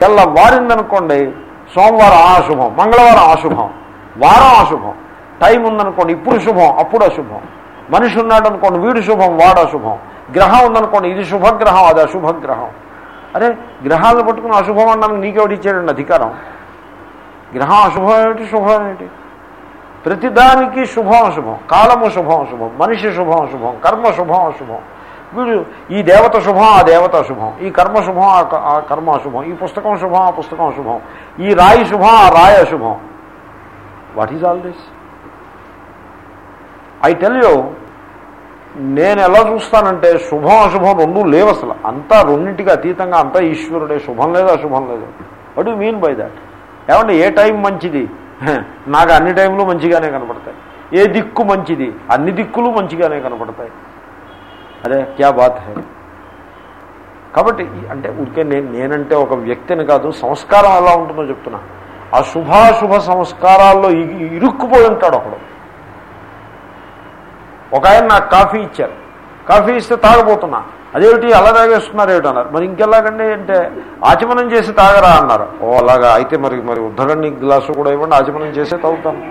తెల్ల వారిందనుకోండి సోమవారం ఆ శుభం మంగళవారం అశుభం వారం అశుభం టైం ఉందనుకోండి ఇప్పుడు శుభం అప్పుడు అశుభం. మనిషి ఉన్నాడు అనుకోండి వీడు శుభం వాడు అశుభం. గ్రహం ఉందనుకోండి ఇది శుభగ్రహం అది అశుభగ్రహం. అరే గ్రహాలను పట్టుకుని అశుభం అన్నాను నీకెవడిచ్చాడండి అధికారం? గ్రహం అశుభం ఏమిటి శుభం ఏమిటి? ప్రతిదానికి శుభం అశుభం కాలము శుభం అశుభం మనిషి శుభం అశుభం కర్మ శుభం అశుభం వీడు ఈ దేవత శుభం ఆ దేవత శుభం. ఈ కర్మ శుభం ఆ కర్మ అశుభం ఈ పుస్తకం శుభం ఆ పుస్తకం అశుభం ఈ రాయి శుభం ఆ రాయి అశుభం what is all this I tell you నేను ఎలా చూస్తానంటే శుభం అశుభం రెండు లేవు అసలు. అంతా రెండింటికి అతీతంగా అంతా ఈశ్వరుడే. శుభం లేదు అశుభం లేదు. What you mean by that ఏమంటే ఏ టైం మంచిది? నాకు అన్ని టైంలో మంచిగానే కనపడతాయి. ఏ దిక్కు మంచిది? అన్ని దిక్కులు మంచిగానే కనపడతాయి. అదే క్యా బాత్ కాబట్టి అంటే ఊరికే నేను నేనంటే ఒక వ్యక్తిని కాదు సంస్కారం ఎలా ఉంటుందో చెప్తున్నా. ఆ శుభాశుభ సంస్కారాల్లో ఇరుక్కుపోయి ఉంటాడు ఒకడు. ఒక ఆయన నాకు కాఫీ ఇచ్చారు. కాఫీ ఇస్తే తాగబోతున్నా. అదేమిటి? అలా తాగేస్తున్నారు ఏమిటి అన్నారు మరి ఇంకెలాగండి అంటే ఆచమనం చేసి తాగరా అన్నారు. ఓ అలాగా. అయితే మరి మరి ఉద్ధరణి గ్లాసు కూడా ఇవ్వండి ఆచమనం చేసే తాగుతాను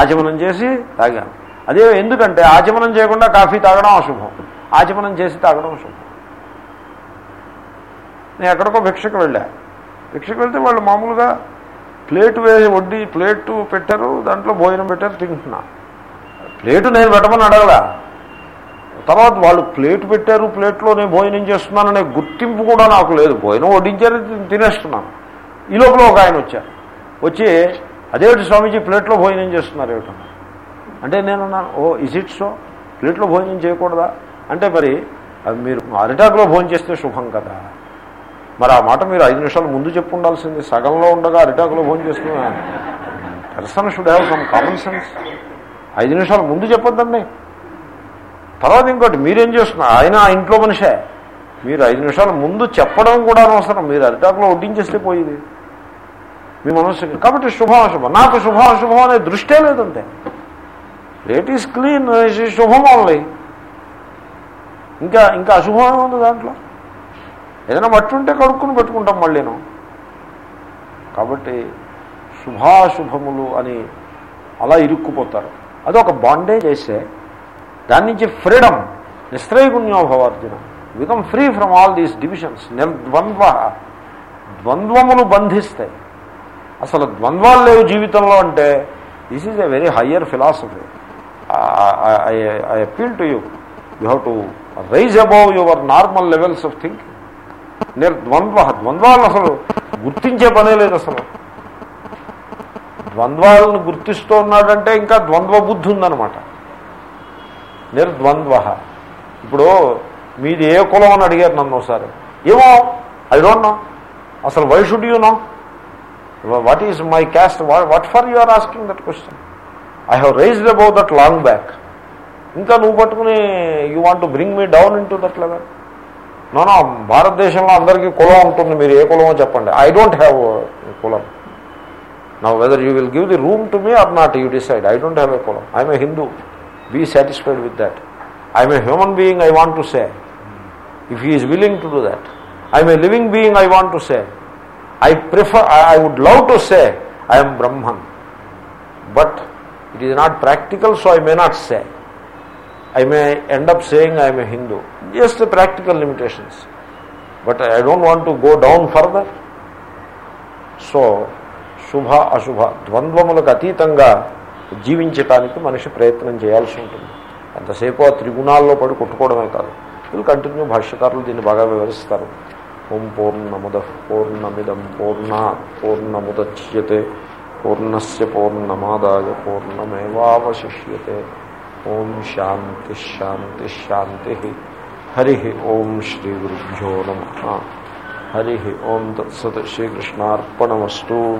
ఆచమనం చేసి తాగాను అదే ఎందుకంటే ఆచమనం చేయకుండా కాఫీ తాగడం అశుభం. ఆచమనం చేసి తాగడం శుభం నేను ఎక్కడికో భిక్షకు వెళ్ళా. భిక్షకు వెళ్తే వాళ్ళు మామూలుగా ప్లేట్ వేసి వడ్డీ ప్లేటు పెట్టారు దాంట్లో భోజనం పెట్టారు తింటున్నా ప్లేటు నేను పెట్టమని అడగలా. తర్వాత వాళ్ళు ప్లేట్ పెట్టారు ప్లేట్లో నేను భోజనం చేస్తున్నాననే గుర్తింపు కూడా నాకు లేదు. భోజనం వడ్డించారు తినేస్తున్నాను. ఈ లోపల ఒక ఆయన వచ్చారు. వచ్చి అదేమిటి స్వామీజీ ప్లేట్లో భోజనం చేస్తున్నారు ఏమిటన్నా అంటే నేను ఓ ఇజ్ ఇట్ సో ప్లేట్లో భోజనం చేయకూడదా? అంటే మరి అది మీరు అరిటాకులో భోజనం చేస్తే శుభం కదా. మరి ఆ మాట మీరు ఐదు నిమిషాలు ముందు చెప్పు ఉండాల్సింది. సగంలో ఉండగా అరిటాకులో భోజనం చేస్తున్నా. Person should have some common sense ఐదు నిమిషాలు ముందు చెప్పొద్దండి. తర్వాత ఇంకోటి మీరేం చేస్తున్నారు? ఆయన ఆ ఇంట్లో మనిషే. మీరు ఐదు నిమిషాలు ముందు చెప్పడం కూడా అనవసరం. మీరు అరిటాకులో వడ్డించేస్తే పోయింది. మీ మనస్సుకి కాబట్టి శుభాశుభం నాకు శుభాశుభం అనే దృష్టే లేదంటే రేట్ ఈస్ క్లీన్ శుభం ఓన్లీ ఇంకా ఇంకా అశుభమే ఉంది దాంట్లో? ఏదైనా మట్టి ఉంటే కడుక్కుని పెట్టుకుంటాం మళ్ళీను. కాబట్టి శుభాశుభములు అని అలా ఇరుక్కుపోతారు. అదొక బాండేజ్ వేస్తే దాని నుంచి freedom నిస్త్రైగుణ్యోభవార్జున become free from all these divisions నిర్ద్వంద్వ ద్వంద్వములు బంధిస్తాయి అసలు ద్వంద్వాలు లేవు జీవితంలో అంటే this is a very higher philosophy I appeal to you you have to rise above your normal levels of thinking నిర్ద్వంద్వ ద్వంద్వాలను అసలు గుర్తించే పనే లేదు అసలు. ద్వంద్వాలను గుర్తిస్తూ ఉన్నాడంటే ఇంకా ద్వంద్వ బుద్ధి ఉందన్నమాట. నిర్ద్వంద్వ. ఇప్పుడు మీది ఏ కులం అని అడిగారు నన్ను ఒకసారి. ఏమో ఐ డోంట్ నో అసలు why should you know what is my caste what for you are asking that question I have raised about that long back ఇంకా నువ్వు పట్టుకుని you want to bring me down into that level నోనా భారతదేశంలో అందరికీ కులం ఉంటుంది. మీరు ఏ కులమో చెప్పండి. ఐ డోంట్ హ్యావ్ కులం. నా whether you will give the room to me or not you decide I don't have a కులం. I'm a Hindu Be satisfied with that I'm a human being I want to say if he is willing to do that I'm a living being I want to say I prefer I would love to say I'm Brahmin but it is not practical so I may not say I may end up saying I am a Hindu. Just the practical limitations. But I don't want to go down further. So శుభ అశుభ ద్వంద్వములకు అతీతంగా జీవించటానికి మనిషి ప్రయత్నం చేయాల్సి ఉంటుంది. ఎంతసేపు ఆ త్రిగుణాల్లో పడి కొట్టుకోవడమే కాదు. వీళ్ళు కంటిన్యూ భాష్యకారులు దీన్ని బాగా వివరిస్తారు. ఓం పూర్ణముద పూర్ణమిదం పూర్ణ పూర్ణముద్యతే పూర్ణస్ పూర్ణమాదాయ పూర్ణమేవాశిష్యతే ఓం శాంతి శాంతి శాంతి. హరి ఓం శ్రీ గురుభ్యో నమ. హరి ఓం తత్సత్ శ్రీకృష్ణార్పణమస్తూ